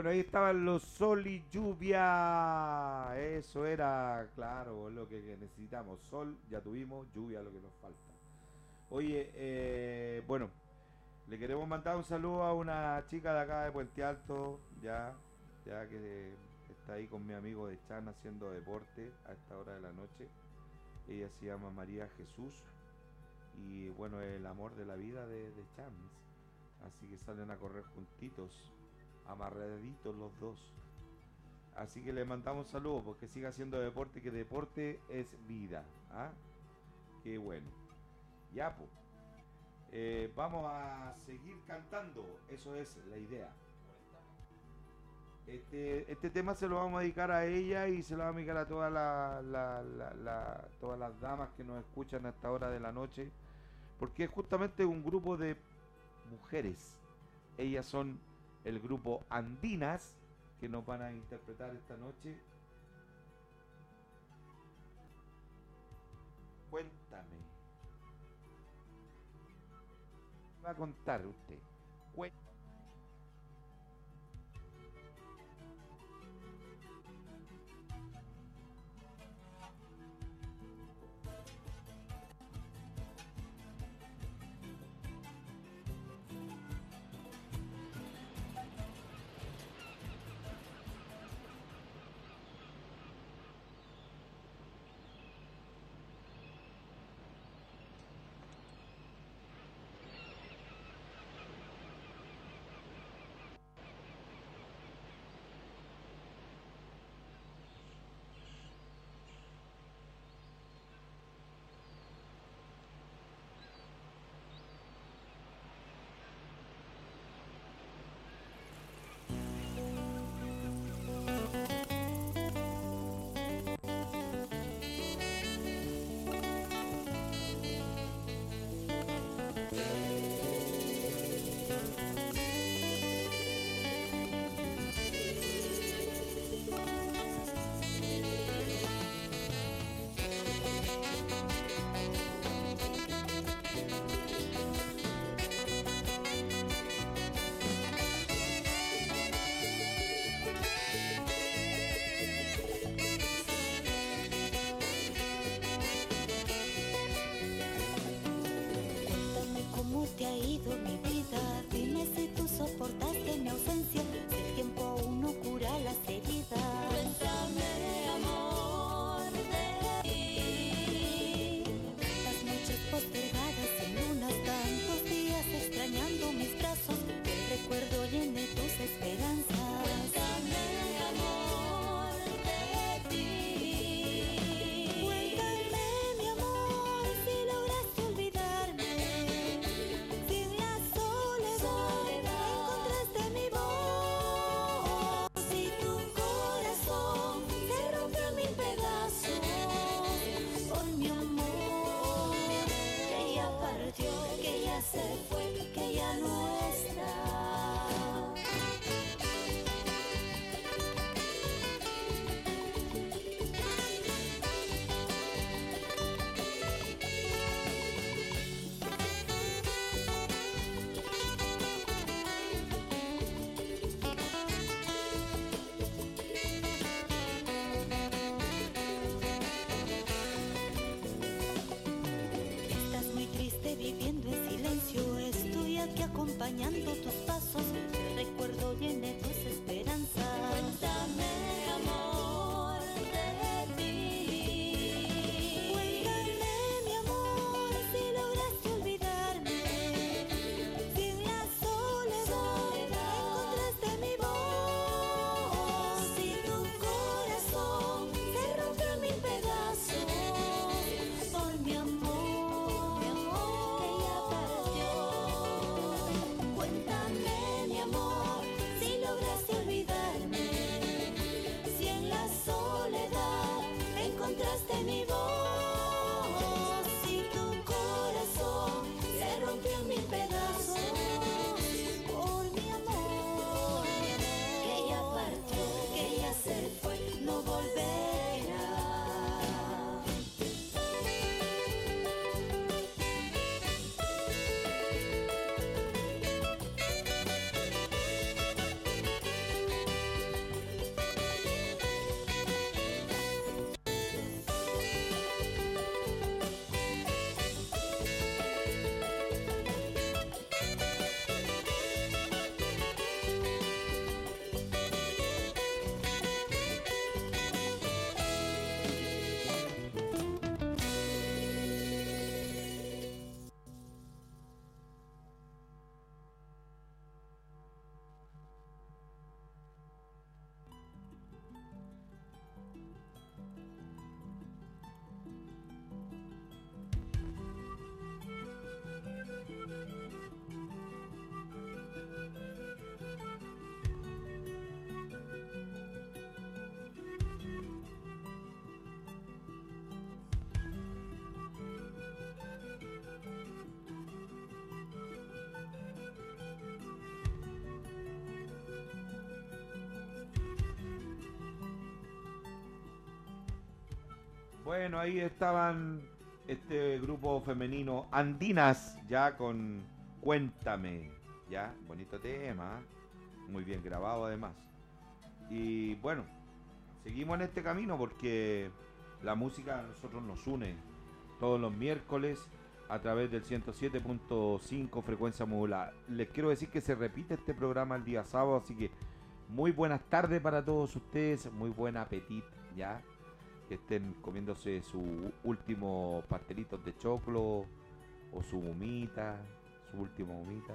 Bueno, ahí estaban los sol y lluvia. Eso era, claro, lo que, necesitamos. Sol, ya tuvimos, lluvia, lo que nos falta. Oye, eh, bueno, le queremos mandar un saludo a una chica de acá de Puente Alto, ya, ya que está ahí con mi amigo de Chan haciendo deporte a esta hora de la noche. Ella se llama María Jesús y bueno, el amor de la vida de, de Chan. Así que salen a correr juntitos, amarraditos los dos. Así que le mandamos saludos porque siga haciendo deporte, que deporte es vida. ¿ah? Qué bueno. Ya, pues. Vamos a seguir cantando, eso es la idea. Este, este tema se lo vamos a dedicar a ella y se lo vamos a dedicar a todas la- todas las damas que nos escuchan a esta hora de la noche, porque es justamente un grupo de mujeres. Ellas son el grupo Andinas que nos van a interpretar esta noche. Cuéntame. Va a contar usted. Cué- Cuéntame Bueno, ahí estaban este grupo femenino Andinas, ya con Cuéntame, ya, bonito tema, muy bien grabado además. Y bueno, seguimos en este camino porque la música a nosotros nos une todos los miércoles a través del 107.5 frecuencia modulada. Les quiero decir que se repite este programa el día sábado, así que muy buenas tardes para todos ustedes, muy buen apetito, ya que estén comiéndose sus últimos pastelitos de choclo o su humita, su última humita.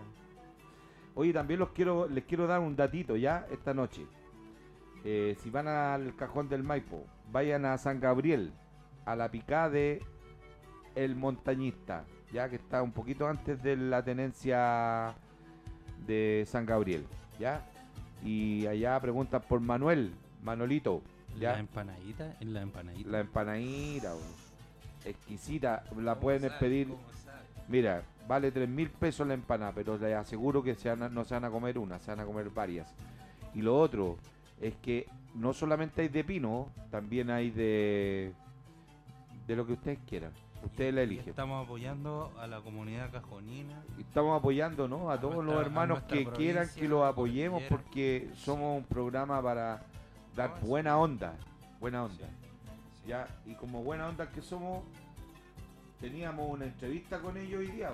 Oye, también los quiero, les quiero dar un datito ya esta noche. Eh, si van al cajón del Maipo, vayan a San Gabriel, a la picada de El Montañista, ya que está un poquito antes de la tenencia de San Gabriel, ¿ya? Y allá preguntan por Manuel, Manolito, La ¿ya? empanadita, en la empanadita. La empanadita, bro. exquisita, la pueden pedir. Mira, vale 3 mil pesos la empanada, pero les aseguro que se van a- no se van a comer una, se van a comer varias. Y lo otro es que no solamente hay de pino, también hay de de lo que ustedes quieran. Ustedes la eligen. Estamos apoyando a la comunidad cajonina. Estamos apoyando ¿no? a A todos los nuestra- hermanos que quieran que los apoyemos porque somos un programa para dar No, buena onda. Buena onda. Sí. Ya, y como buena onda que somos, teníamos una entrevista con ellos hoy día.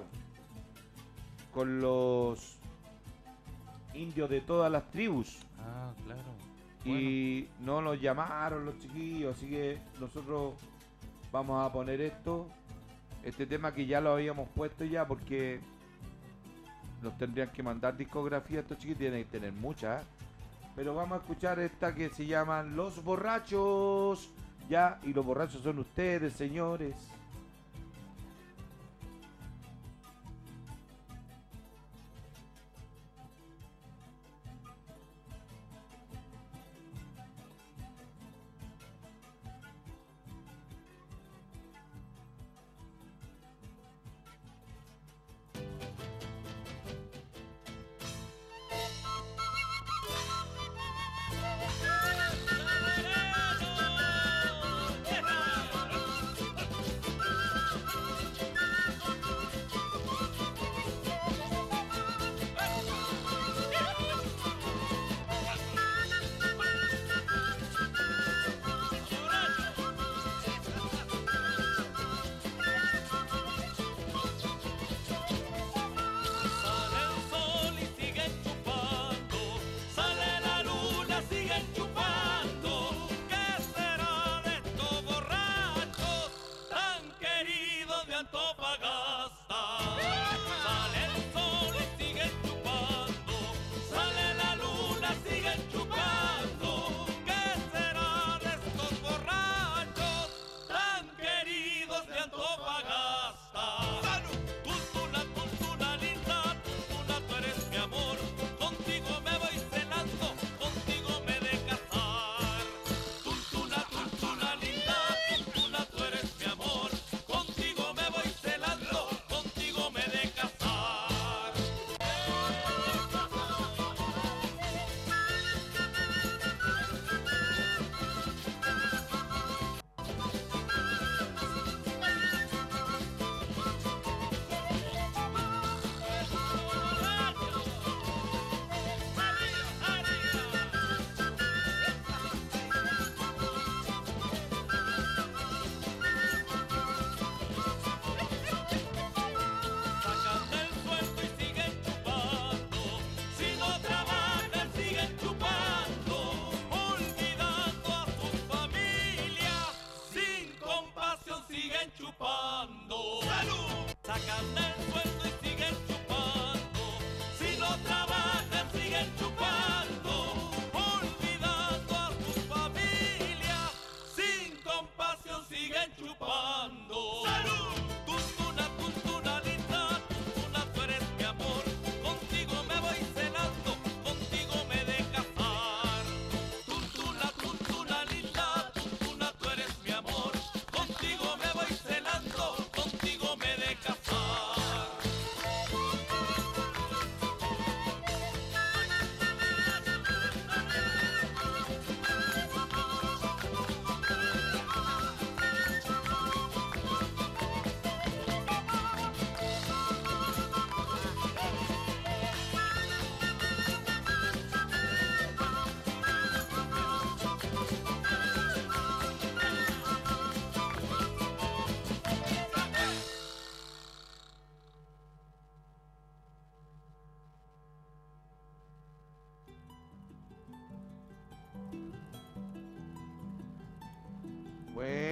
Con los indios de todas las tribus. Ah, claro. Y no nos llamaron los chiquillos, así que nosotros vamos a poner esto, este tema que ya lo habíamos puesto ya porque nos tendrían que mandar discografía, estos chiquillos tienen que tener muchas. Pero vamos a escuchar esta que se llama Los Borrachos, ya, y los borrachos son ustedes, señores.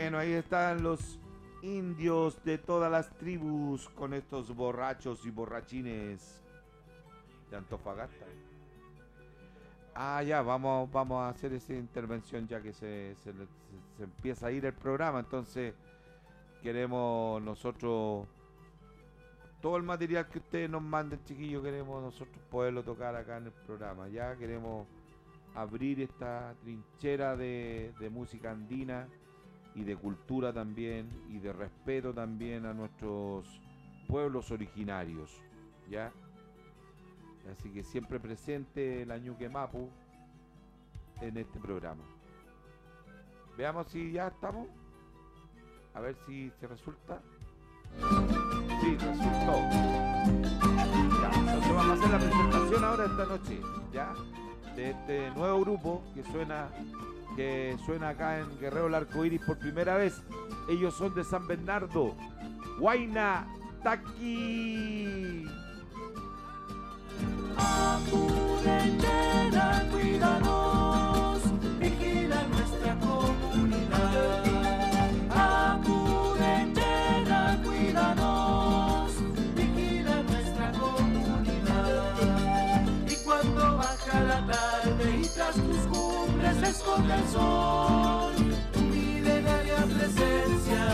Bueno, ahí están los indios de todas las tribus con estos borrachos y borrachines de Antofagasta. Ah, ya, vamos, vamos a hacer esa intervención ya que se, empieza a ir el programa. Entonces, queremos nosotros, todo el material que ustedes nos manden, chiquillos, queremos nosotros poderlo tocar acá en el programa. Ya queremos abrir esta trinchera de música andina y de cultura también y de respeto también a nuestros pueblos originarios. ¿Ya? Así que siempre presente la Ñuque Mapu en este programa. Veamos si ya estamos. A ver si se resulta. Sí, resultó. Ya, entonces vamos a hacer la presentación ahora esta noche, ¿ya? De este nuevo grupo que suena que suena acá en Guerrero el Arco Iris por primera vez. Ellos son de San Bernardo. Huayna Taqui. Esconde el sol, tu milenaria presencia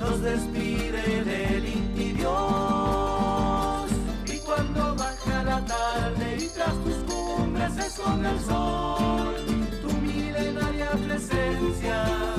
nos despide del inti Dios. Y cuando baja la tarde y tras tus cumbres esconde el sol, tu milenaria presencia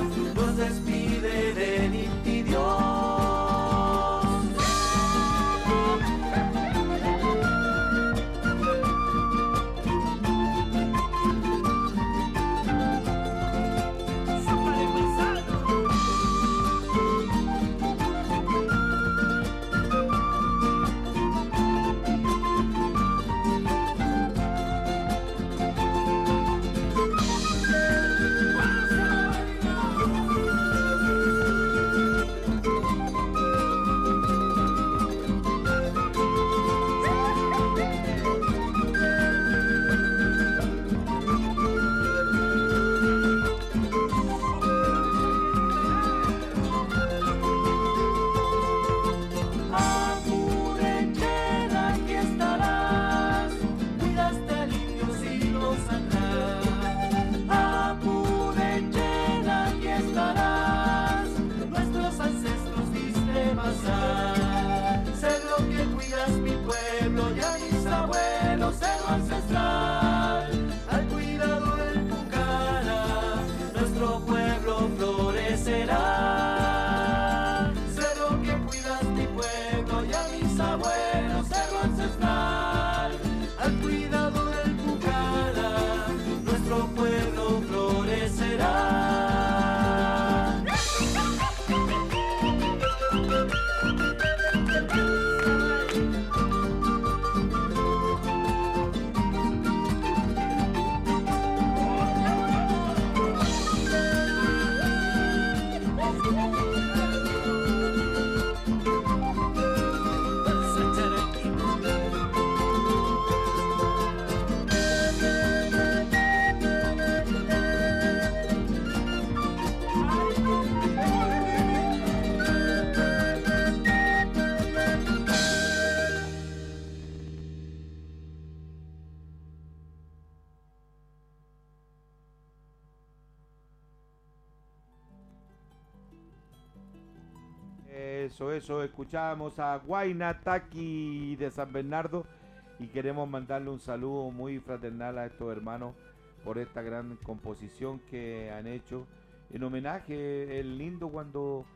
Eso, escuchábamos a Guayna Taki de San Bernardo y queremos mandarle un saludo muy fraternal a estos hermanos por esta gran composición que han hecho. En homenaje, es lindo cuando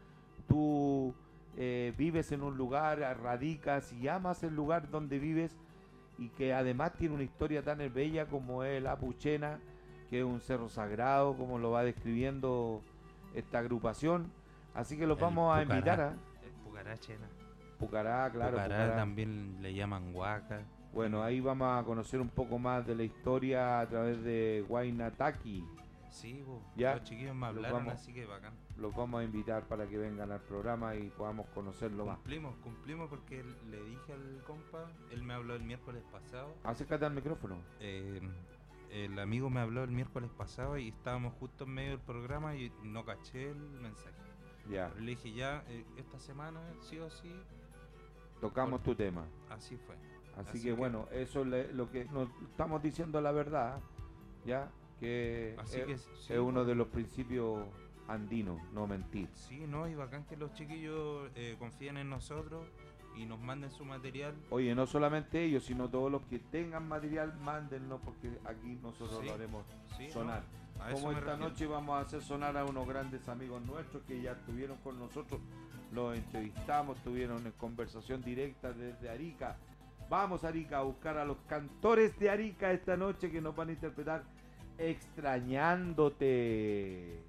tú eh, vives en un lugar, radicas y amas el lugar donde vives y que además tiene una historia tan bella como es la Puchena, que es un cerro sagrado, como lo va describiendo esta agrupación. Así que los El vamos a invitar a Pucará Chena. Pucará, claro. Pucará Pucará. también le llaman Huaca. Bueno, ahí vamos a conocer un poco más de la historia a través de Guaynataki. Sí, bo, Ya, los chiquillos me hablaron, vamos- así que bacán. Los vamos a invitar para que vengan al programa y podamos conocerlo más. Cumplimos, cumplimos porque le dije al compa, él me habló el miércoles pasado. Acércate al micrófono. eh, el amigo me habló el miércoles pasado y estábamos justo en medio del programa y no caché el mensaje. Ya, Pero le dije ya, eh, esta semana, sí o sí, tocamos tu tema. así fue. Así, Así que, que- bueno, eso es lo que nos estamos diciendo la verdad, ya que Así es, que sí, es uno pues. de los principios andinos, no mentir. Sí, no, y bacán que los chiquillos eh, confíen en nosotros y nos manden su material. Oye, no solamente ellos, sino todos los que tengan material, mándenlo porque aquí nosotros Sí, lo haremos sí, no, sonar. eso Como esta noche vamos a hacer sonar a unos grandes amigos nuestros que ya estuvieron con nosotros, los entrevistamos, tuvieron en conversación directa desde Arica. Vamos Arica a buscar a los cantores de Arica esta noche que nos van a interpretar extrañándote.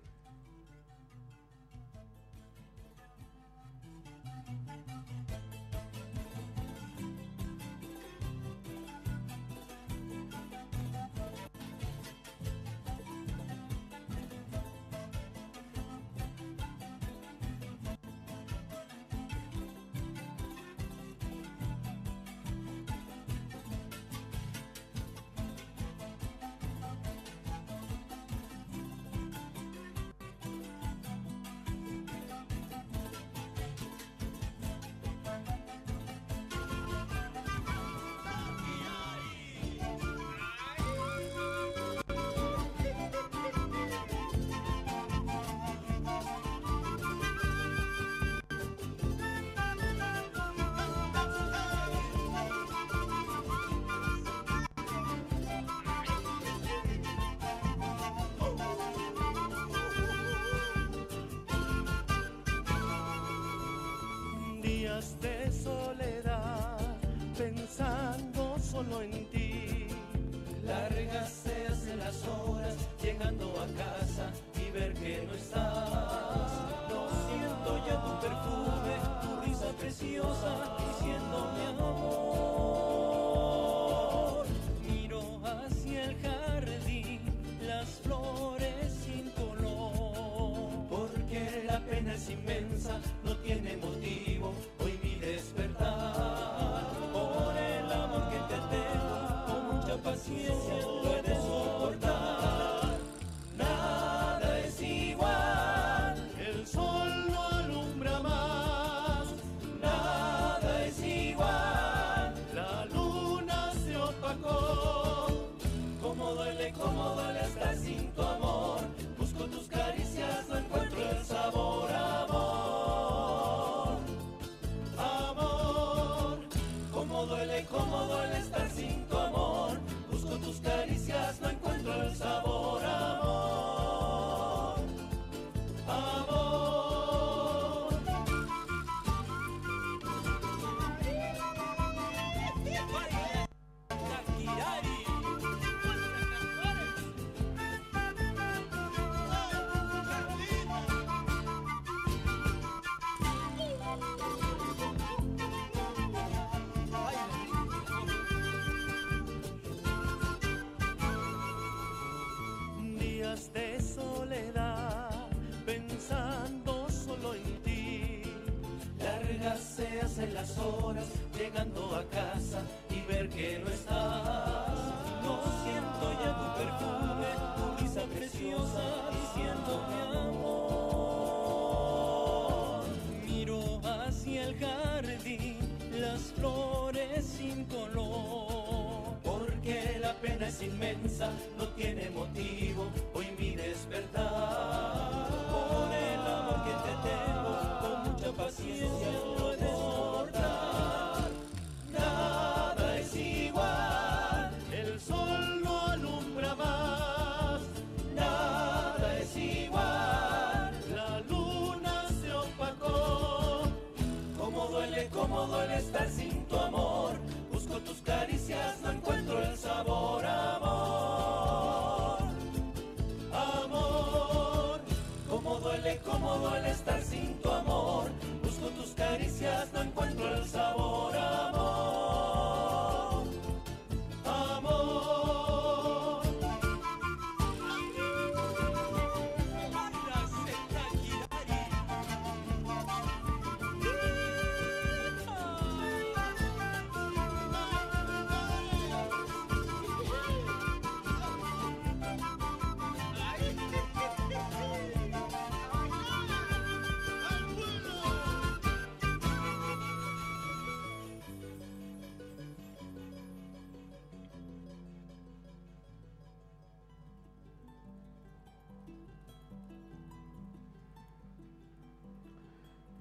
Inmensa,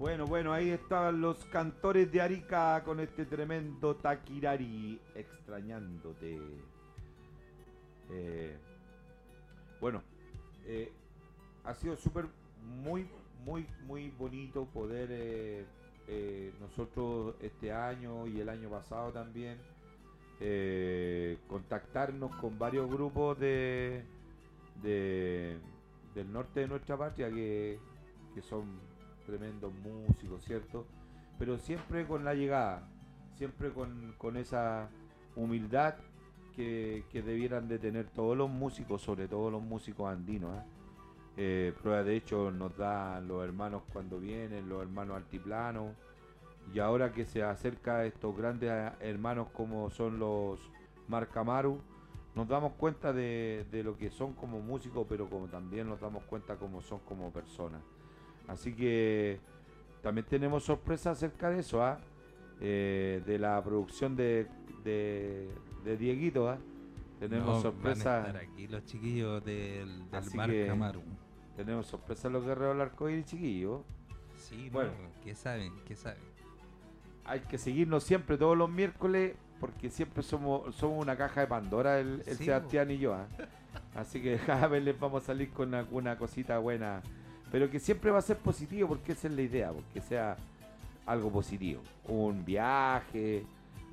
Bueno, bueno, ahí estaban los cantores de Arica con este tremendo Taquirari extrañándote. Eh, bueno, eh, ha sido súper, muy, muy, muy bonito poder eh, nosotros este año y el año pasado también contactarnos con varios grupos de, de- del norte de nuestra patria que, que son tremendos músicos, ¿cierto? Pero siempre con la llegada, siempre con, con esa humildad que, que debieran de tener todos los músicos, sobre todo los músicos andinos. ¿eh? Eh, prueba de hecho nos dan los hermanos cuando vienen, los hermanos altiplanos, y ahora que se acerca estos grandes eh, hermanos como son los Marcamaru, nos damos cuenta de, de lo que son como músicos, pero como también nos damos cuenta como son como personas. Así que también tenemos sorpresas acerca de eso, ¿ah? Eh, de la producción de, de, de Dieguito, ¿ah? Tenemos No, sorpresas. Van a estar aquí los chiquillos del, del Así Mar Camaru. Tenemos sorpresas los guerreros del arcoíris, chiquillos. Sí, Bueno. bueno. ¿Qué saben? ¿Qué saben? Hay que seguirnos siempre todos los miércoles porque siempre somos, somos una caja de Pandora el, el Sí, Sebastián y yo. ¿ah? Así que cada vez les vamos a salir con alguna cosita buena. Pero que siempre va a ser positivo porque esa es la idea, porque sea algo positivo. Un viaje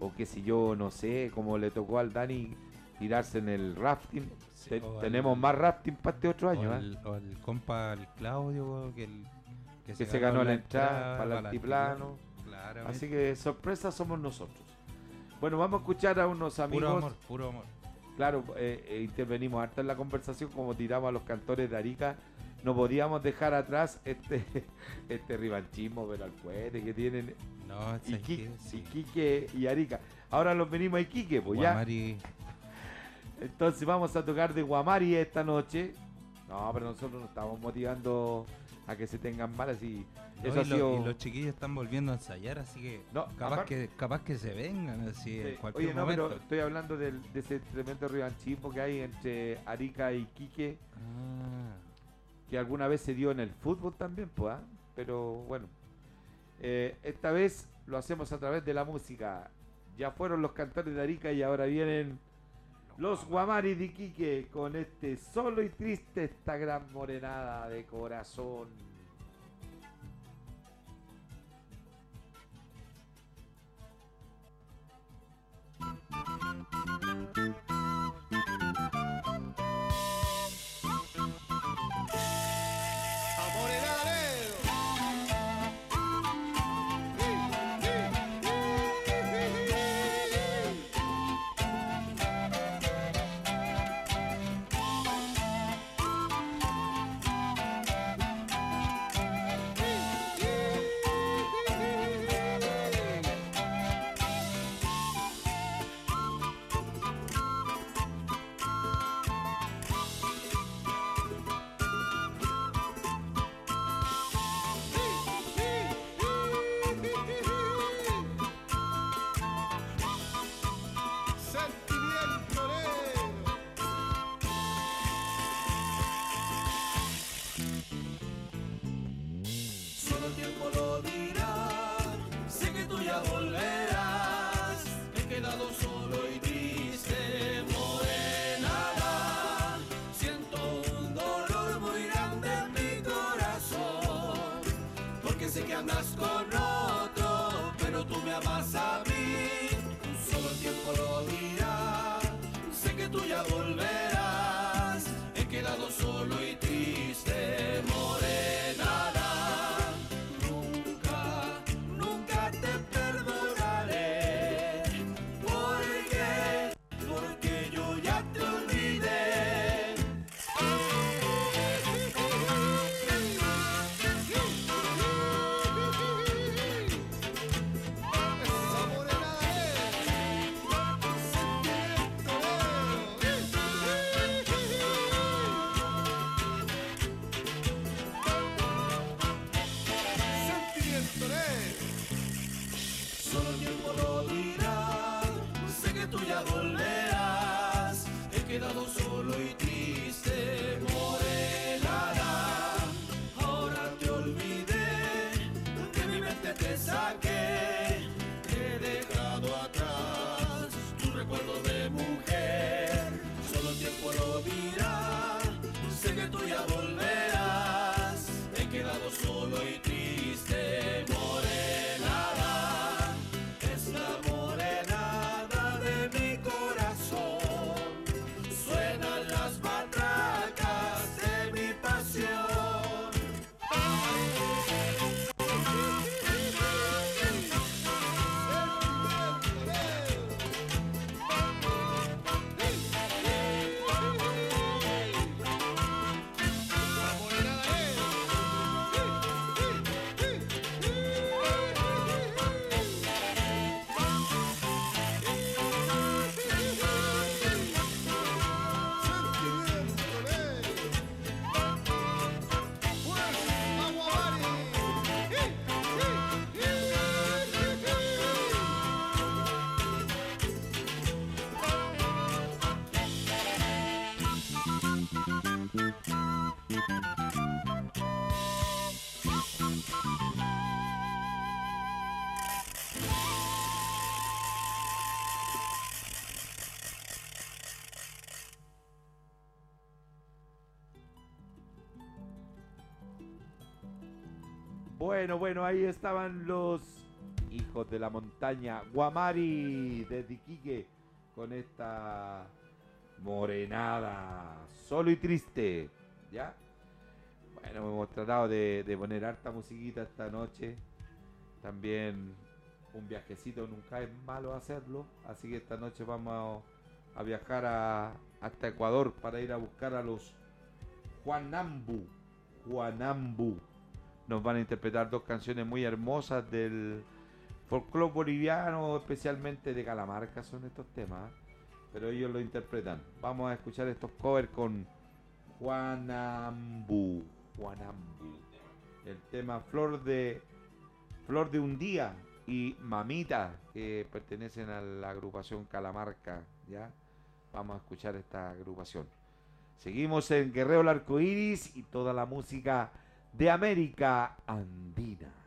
o qué sé yo, no sé, como le tocó al Dani tirarse en el rafting. Sí, Te- o tenemos más rafting para este otro año. o, ¿ah? el, o el compa el Claudio que, el- Que se ganó la entrada para el altiplano. Así que sorpresa somos nosotros. Bueno, vamos a escuchar a unos amigos. Puro amor, puro amor. Claro, eh, eh, intervenimos harto en la conversación como tiramos a los cantores de Arica. No podíamos dejar atrás este este revanchismo, pero al cohete que tienen No, ¿sabes Iquique? Sí. Iquique y Arica. Ahora los venimos a Iquique, pues ya. Guamari, Entonces vamos a tocar de Guamari esta noche. No, pero nosotros nos estamos motivando a que se tengan mal así. no, Eso ha y, lo- y los chiquillos están volviendo a ensayar, así que No, capaz, aparte- que, capaz que se vengan así en Sí. cualquier Oye, no, momento. pero estoy hablando del- de ese tremendo revanchismo que hay entre Arica y Quique, Ah, que alguna vez se dio en el fútbol también, pues, ¿ah? pero bueno. Eh, esta vez lo hacemos a través de la música. Ya fueron los cantores de Arica y ahora vienen los Guamari de Iquique con este solo y triste, esta gran morenada de corazón. Bueno, bueno, ahí estaban los hijos de la montaña, Guamari de Iquique, con esta morenada, solo y triste, ¿ya? Bueno, hemos tratado de, poner harta musiquita esta noche, también un viajecito nunca es malo hacerlo, así que esta noche vamos a, viajar hasta Ecuador para ir a buscar a los Juanambu, Juanambu. Nos van a interpretar dos canciones muy hermosas del folclore boliviano, especialmente de Calamarca son estos temas, pero ellos lo interpretan. Vamos a escuchar estos covers con Juanambu, Juanambu. El tema Flor de Flor de un día y Mamita, que pertenecen a la agrupación Calamarca, ¿ya? Vamos a escuchar esta agrupación. Seguimos en Guerrero el Arco Iris y toda la música de América Andina.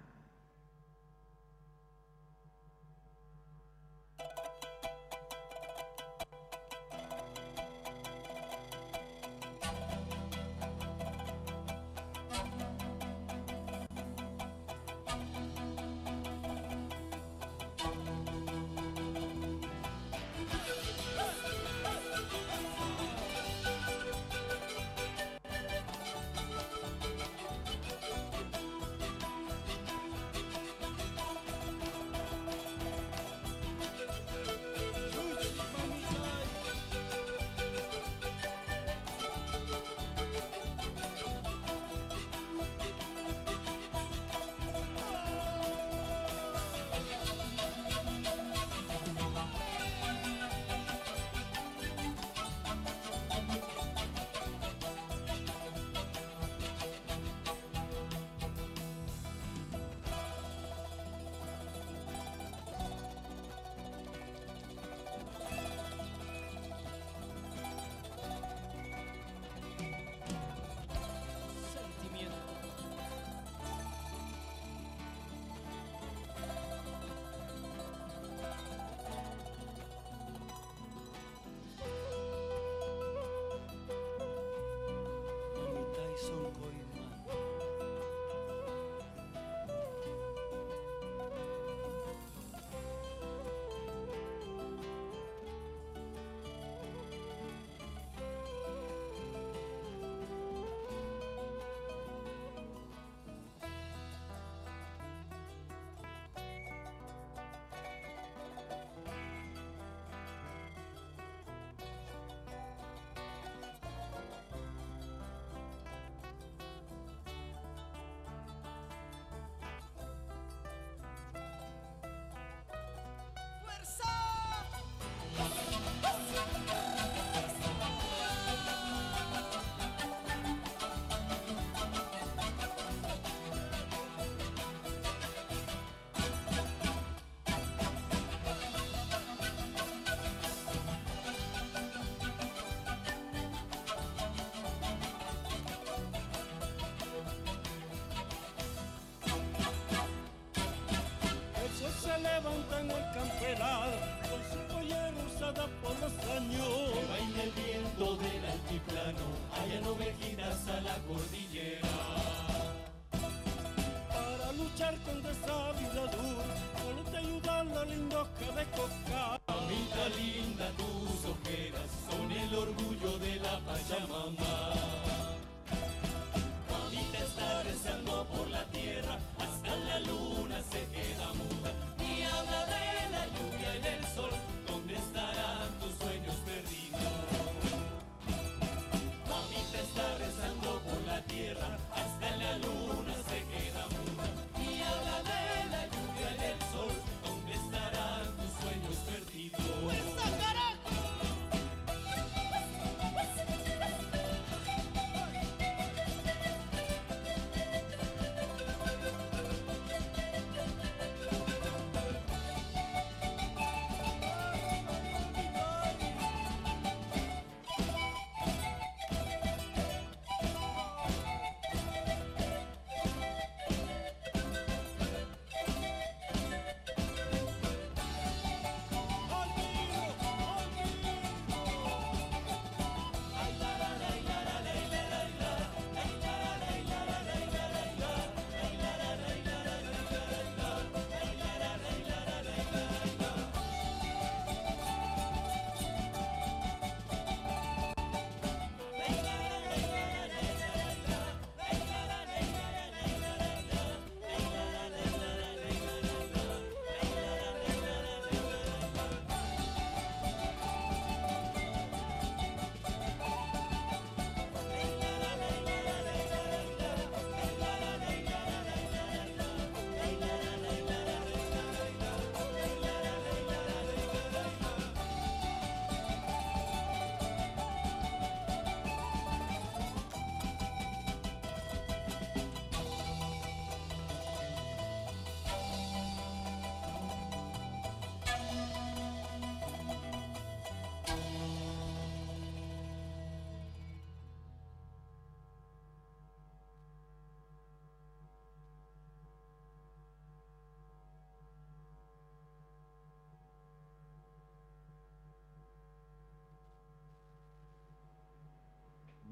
Con su pollera usada por los años. Que baila el viento del altiplano, en ovejitas a la cordillera.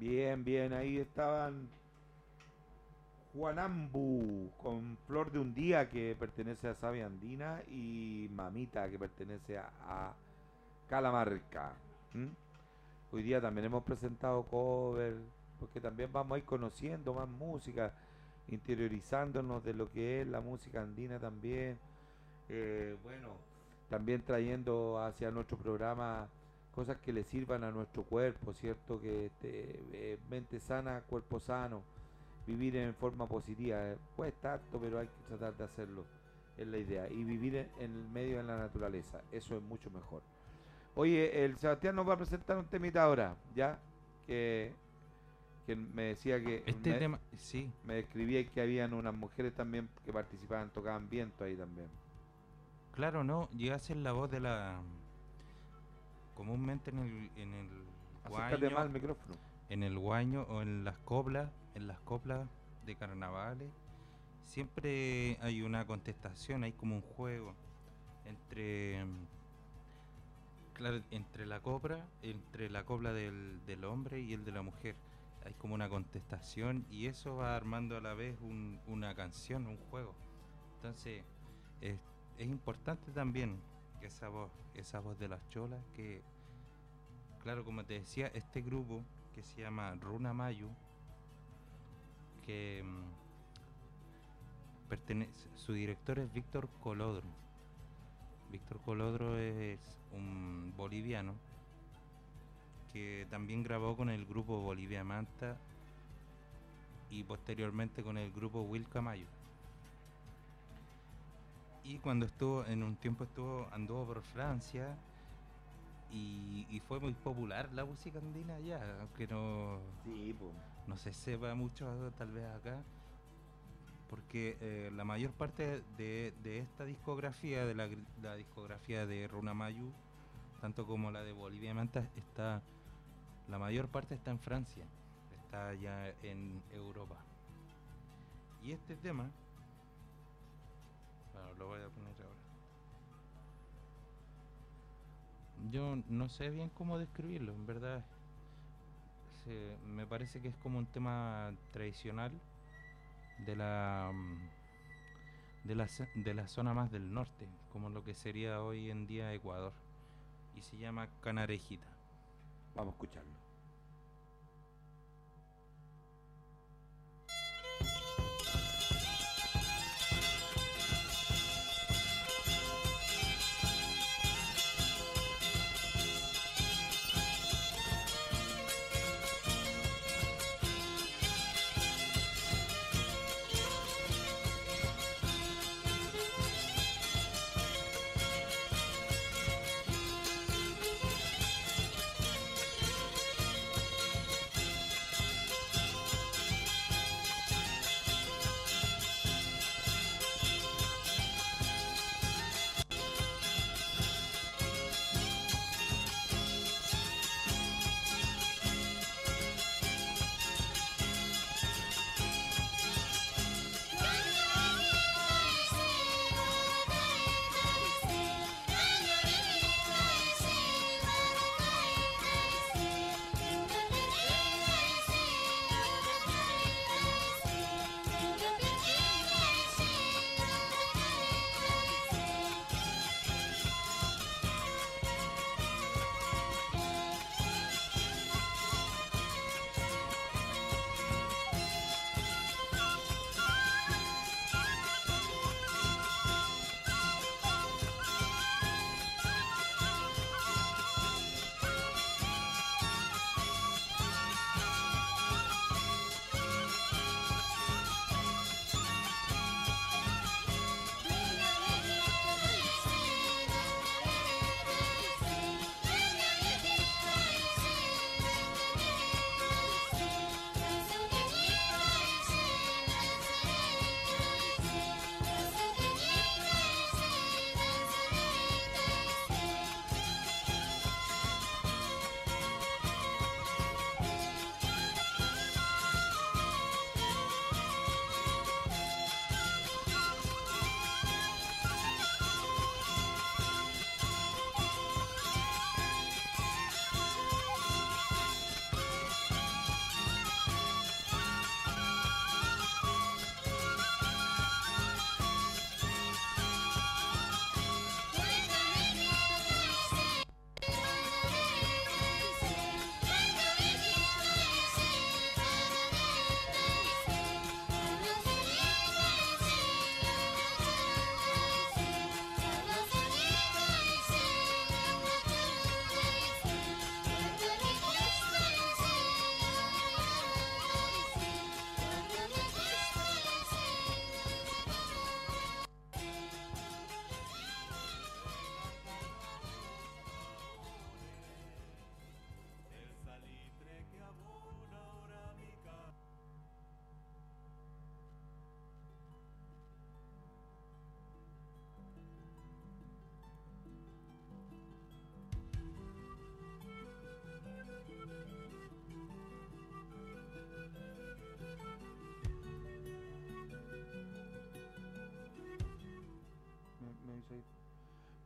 Bien, bien, ahí estaban Juanambu con Flor de un Día que pertenece a Sabia Andina y Mamita que pertenece a, Calamarca. Hoy día también hemos presentado cover, porque también vamos a ir conociendo más música, interiorizándonos de lo que es la música andina también. Eh, bueno, también trayendo hacia nuestro programa cosas que le sirvan a nuestro cuerpo, ¿cierto? Que este, eh, mente sana, cuerpo sano, vivir en forma positiva. eh, harto, pero hay que tratar de hacerlo, es la idea. Y vivir en, en el medio de la naturaleza, eso es mucho mejor. Oye, el Sebastián nos va a presentar un temita ahora, ¿ya? Que, que me decía que... Este me, tema, sí, me describía que habían unas mujeres también que participaban, tocaban viento ahí también. claro, no, llega a ser la voz de la... Comúnmente en el, en el guaño, más al micrófono. en el guaño o en las coplas, en las coplas de carnavales, siempre hay una contestación, hay como un juego entre claro, entre la copla, entre la copla del, del hombre y el de la mujer. Hay como una contestación y eso va armando a la vez un- una canción, un juego. Entonces, es, es importante también esa voz, esa voz de las cholas, que, claro, como te decía, este grupo que se llama Runa Mayu, que mm, pertenece, su director es Víctor Colodro. Víctor Colodro es un boliviano que también grabó con el grupo Bolivia Manta y posteriormente con el grupo Wilca Mayo. Y cuando estuvo, en un tiempo estuvo, anduvo por Francia y, y fue muy popular la música andina allá, aunque no, Sí, pues. no se sepa mucho tal vez acá, porque eh, la mayor parte de, de esta discografía, de la discografía de Runa Mayu, tanto como la de Bolivia Manta, está, la mayor parte está en Francia, está allá en Europa. Y este tema, lo voy a poner ahora. Yo no sé bien cómo describirlo, en verdad me parece que es como un tema tradicional de la mm, de la, de la zona más del norte, como lo que sería hoy en día Ecuador, y se llama Canarejita. Vamos a escucharlo.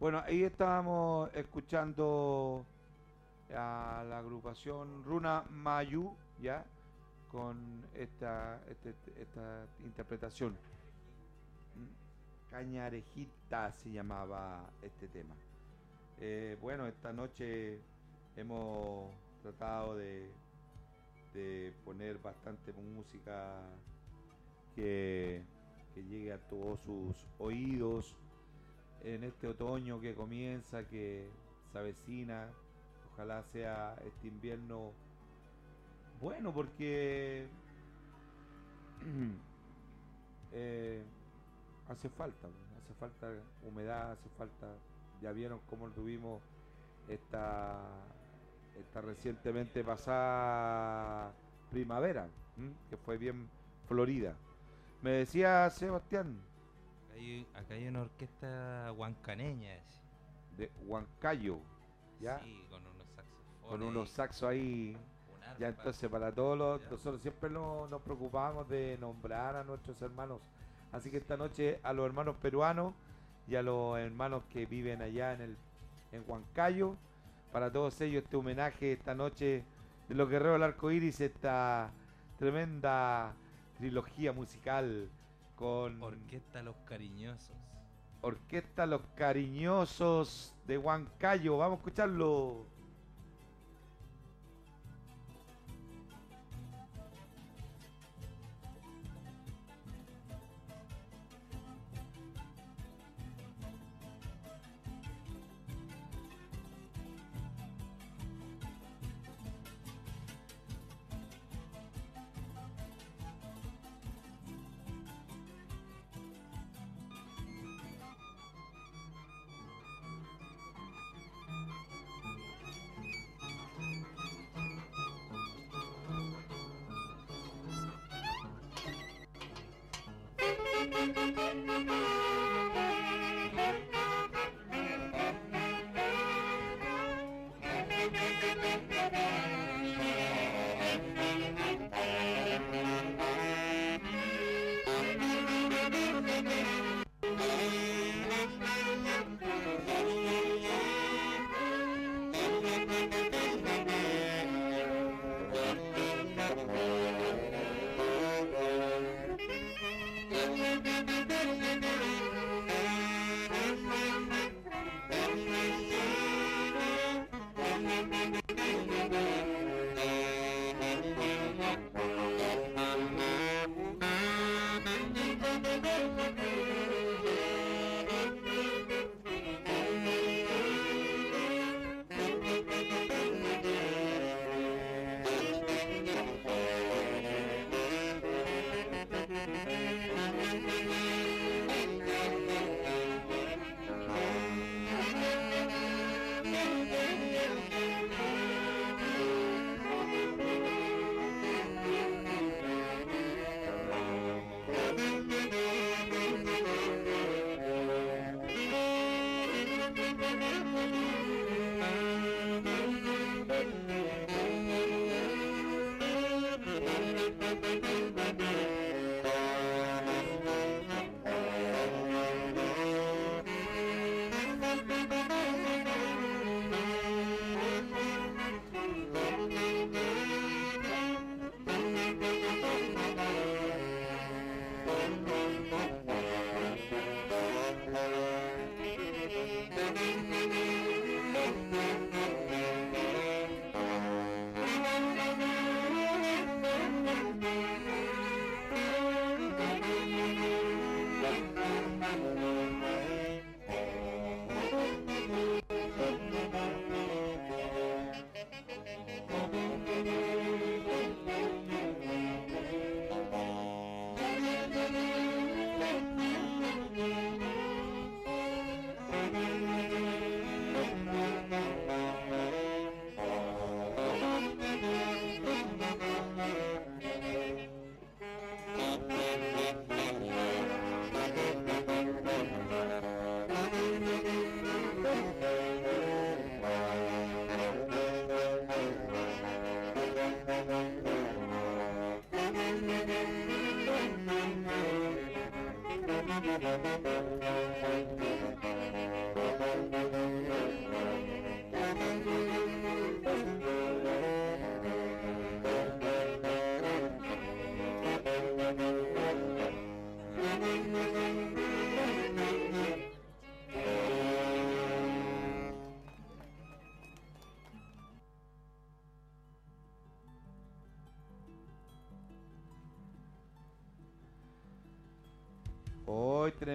Bueno, ahí estábamos escuchando a la agrupación Runa Mayu, ¿ya? Con esta, este- esta interpretación. Cañarejita se llamaba este tema. Eh, bueno, esta noche hemos tratado de, de poner bastante música que, que llegue a todos sus oídos en este otoño que comienza, que se avecina. Ojalá sea este invierno bueno porque eh, hace falta, hace falta humedad, hace falta, ya vieron cómo tuvimos esta, esta recientemente pasada primavera, que fue bien florida. Me decía Sebastián, Acá hay, acá hay una orquesta huancaneña. de Huancayo, ¿ya? Sí, con unos saxofones. con unos saxos ahí. arpa. Ya entonces para todos los, Ya. nosotros siempre no- nos preocupamos de nombrar a nuestros hermanos. Así que esta noche a los hermanos peruanos y a los hermanos que viven allá en el en Huancayo, para todos ellos este homenaje esta noche de los guerreros del arco iris, esta tremenda trilogía musical con Orquesta Los Cariñosos. Orquesta Los Cariñosos de Huancayo. Vamos a escucharlo.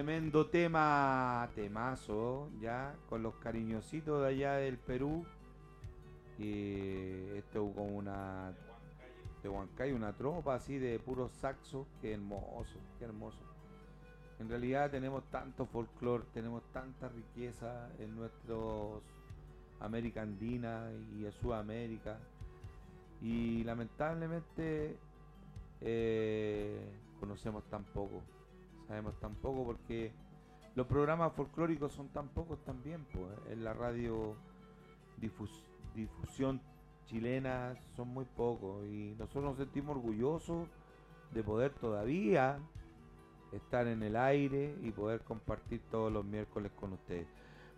Tremendo tema, temazo, ya, con los cariñositos de allá del Perú. Y esto con una de Huancay, una tropa así de puros saxos, qué hermoso, qué hermoso. En realidad tenemos tanto folclore, tenemos tanta riqueza en nuestros América Andina y en Sudamérica. Y lamentablemente eh, conocemos tan poco, sabemos tan poco porque los programas folclóricos son tan pocos también, pues, en la radio difus- difusión chilena son muy pocos y nosotros nos sentimos orgullosos de poder todavía estar en el aire y poder compartir todos los miércoles con ustedes.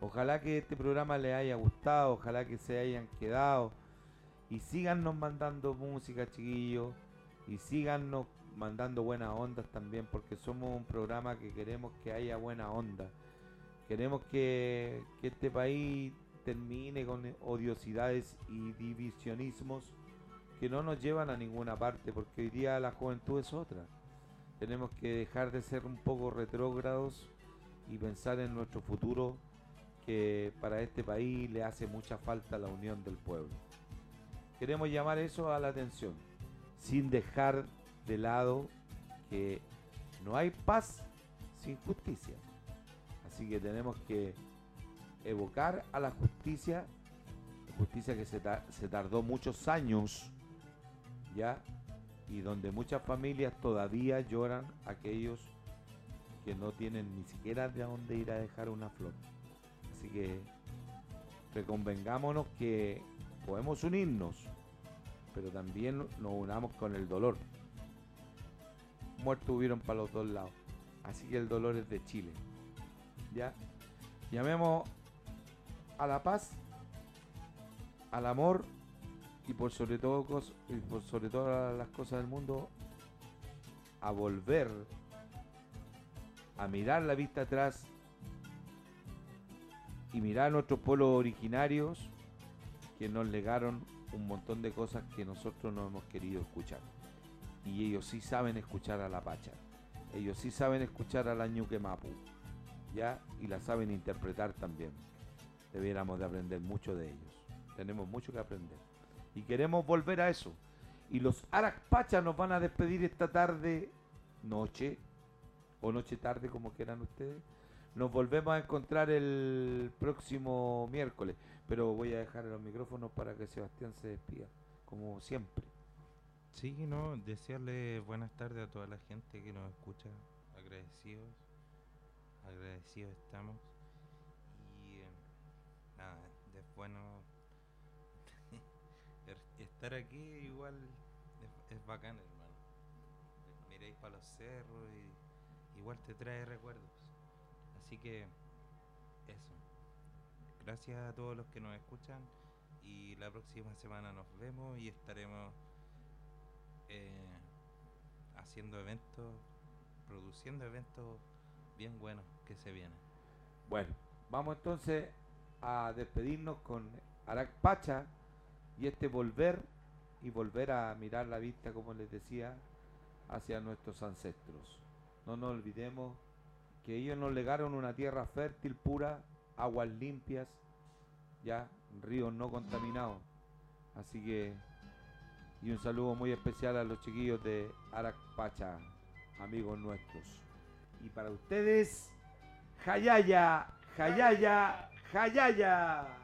Ojalá que este programa les haya gustado, ojalá que se hayan quedado y síganos mandando música, chiquillos, y síganos mandando buenas ondas también, porque somos un programa que queremos que haya buena onda. Queremos que, que este país termine con odiosidades y divisionismos que no nos llevan a ninguna parte, porque hoy día la juventud es otra. Tenemos que dejar de ser un poco retrógrados y pensar en nuestro futuro, que para este país le hace mucha falta la unión del pueblo. Queremos llamar eso a la atención, sin dejar de lado que no hay paz sin justicia. Así que tenemos que evocar a la justicia, justicia que se, se tardó muchos años, ya, y donde muchas familias todavía lloran aquellos que no tienen ni siquiera de dónde ir a dejar una flor. Así que reconvengámonos que podemos unirnos, pero también nos unamos con el dolor. Muertos hubieron para los dos lados. Así que el dolor es de Chile. ¿Ya? Llamemos a la paz, al amor y por sobre todo y por sobre todas las cosas del mundo a volver a mirar la vista atrás y mirar a nuestros pueblos originarios que nos legaron un montón de cosas que nosotros no hemos querido escuchar. Y ellos sí saben escuchar a la Pacha. Ellos sí saben escuchar a la Ñuque Mapu. ¿Ya? Y la saben interpretar también. Debiéramos de aprender mucho de ellos. Tenemos mucho que aprender. Y queremos volver a eso. Y los Arac Pacha nos van a despedir esta tarde, noche, o noche tarde, como quieran ustedes. Nos volvemos a encontrar el próximo miércoles. Pero voy a dejar los micrófonos para que Sebastián se despida, como siempre. Sí, no, desearle buenas tardes a toda la gente que nos escucha, agradecidos, agradecidos estamos. Y eh, nada, es bueno er- estar aquí, igual es, es bacán, hermano. Miráis para los cerros y igual te trae recuerdos. Así que eso. Gracias a todos los que nos escuchan y la próxima semana nos vemos y estaremos eh, haciendo eventos, produciendo eventos bien buenos que se vienen. Bueno, vamos entonces a despedirnos con Arac Pacha y este volver y volver a mirar la vista, como les decía, hacia nuestros ancestros. No nos olvidemos que ellos nos legaron una tierra fértil, pura, aguas limpias, ya, ríos no contaminados. Así que, y un saludo muy especial a los chiquillos de Arac Pacha, amigos nuestros. Y para ustedes, Jayaya, Jayaya, Jayaya.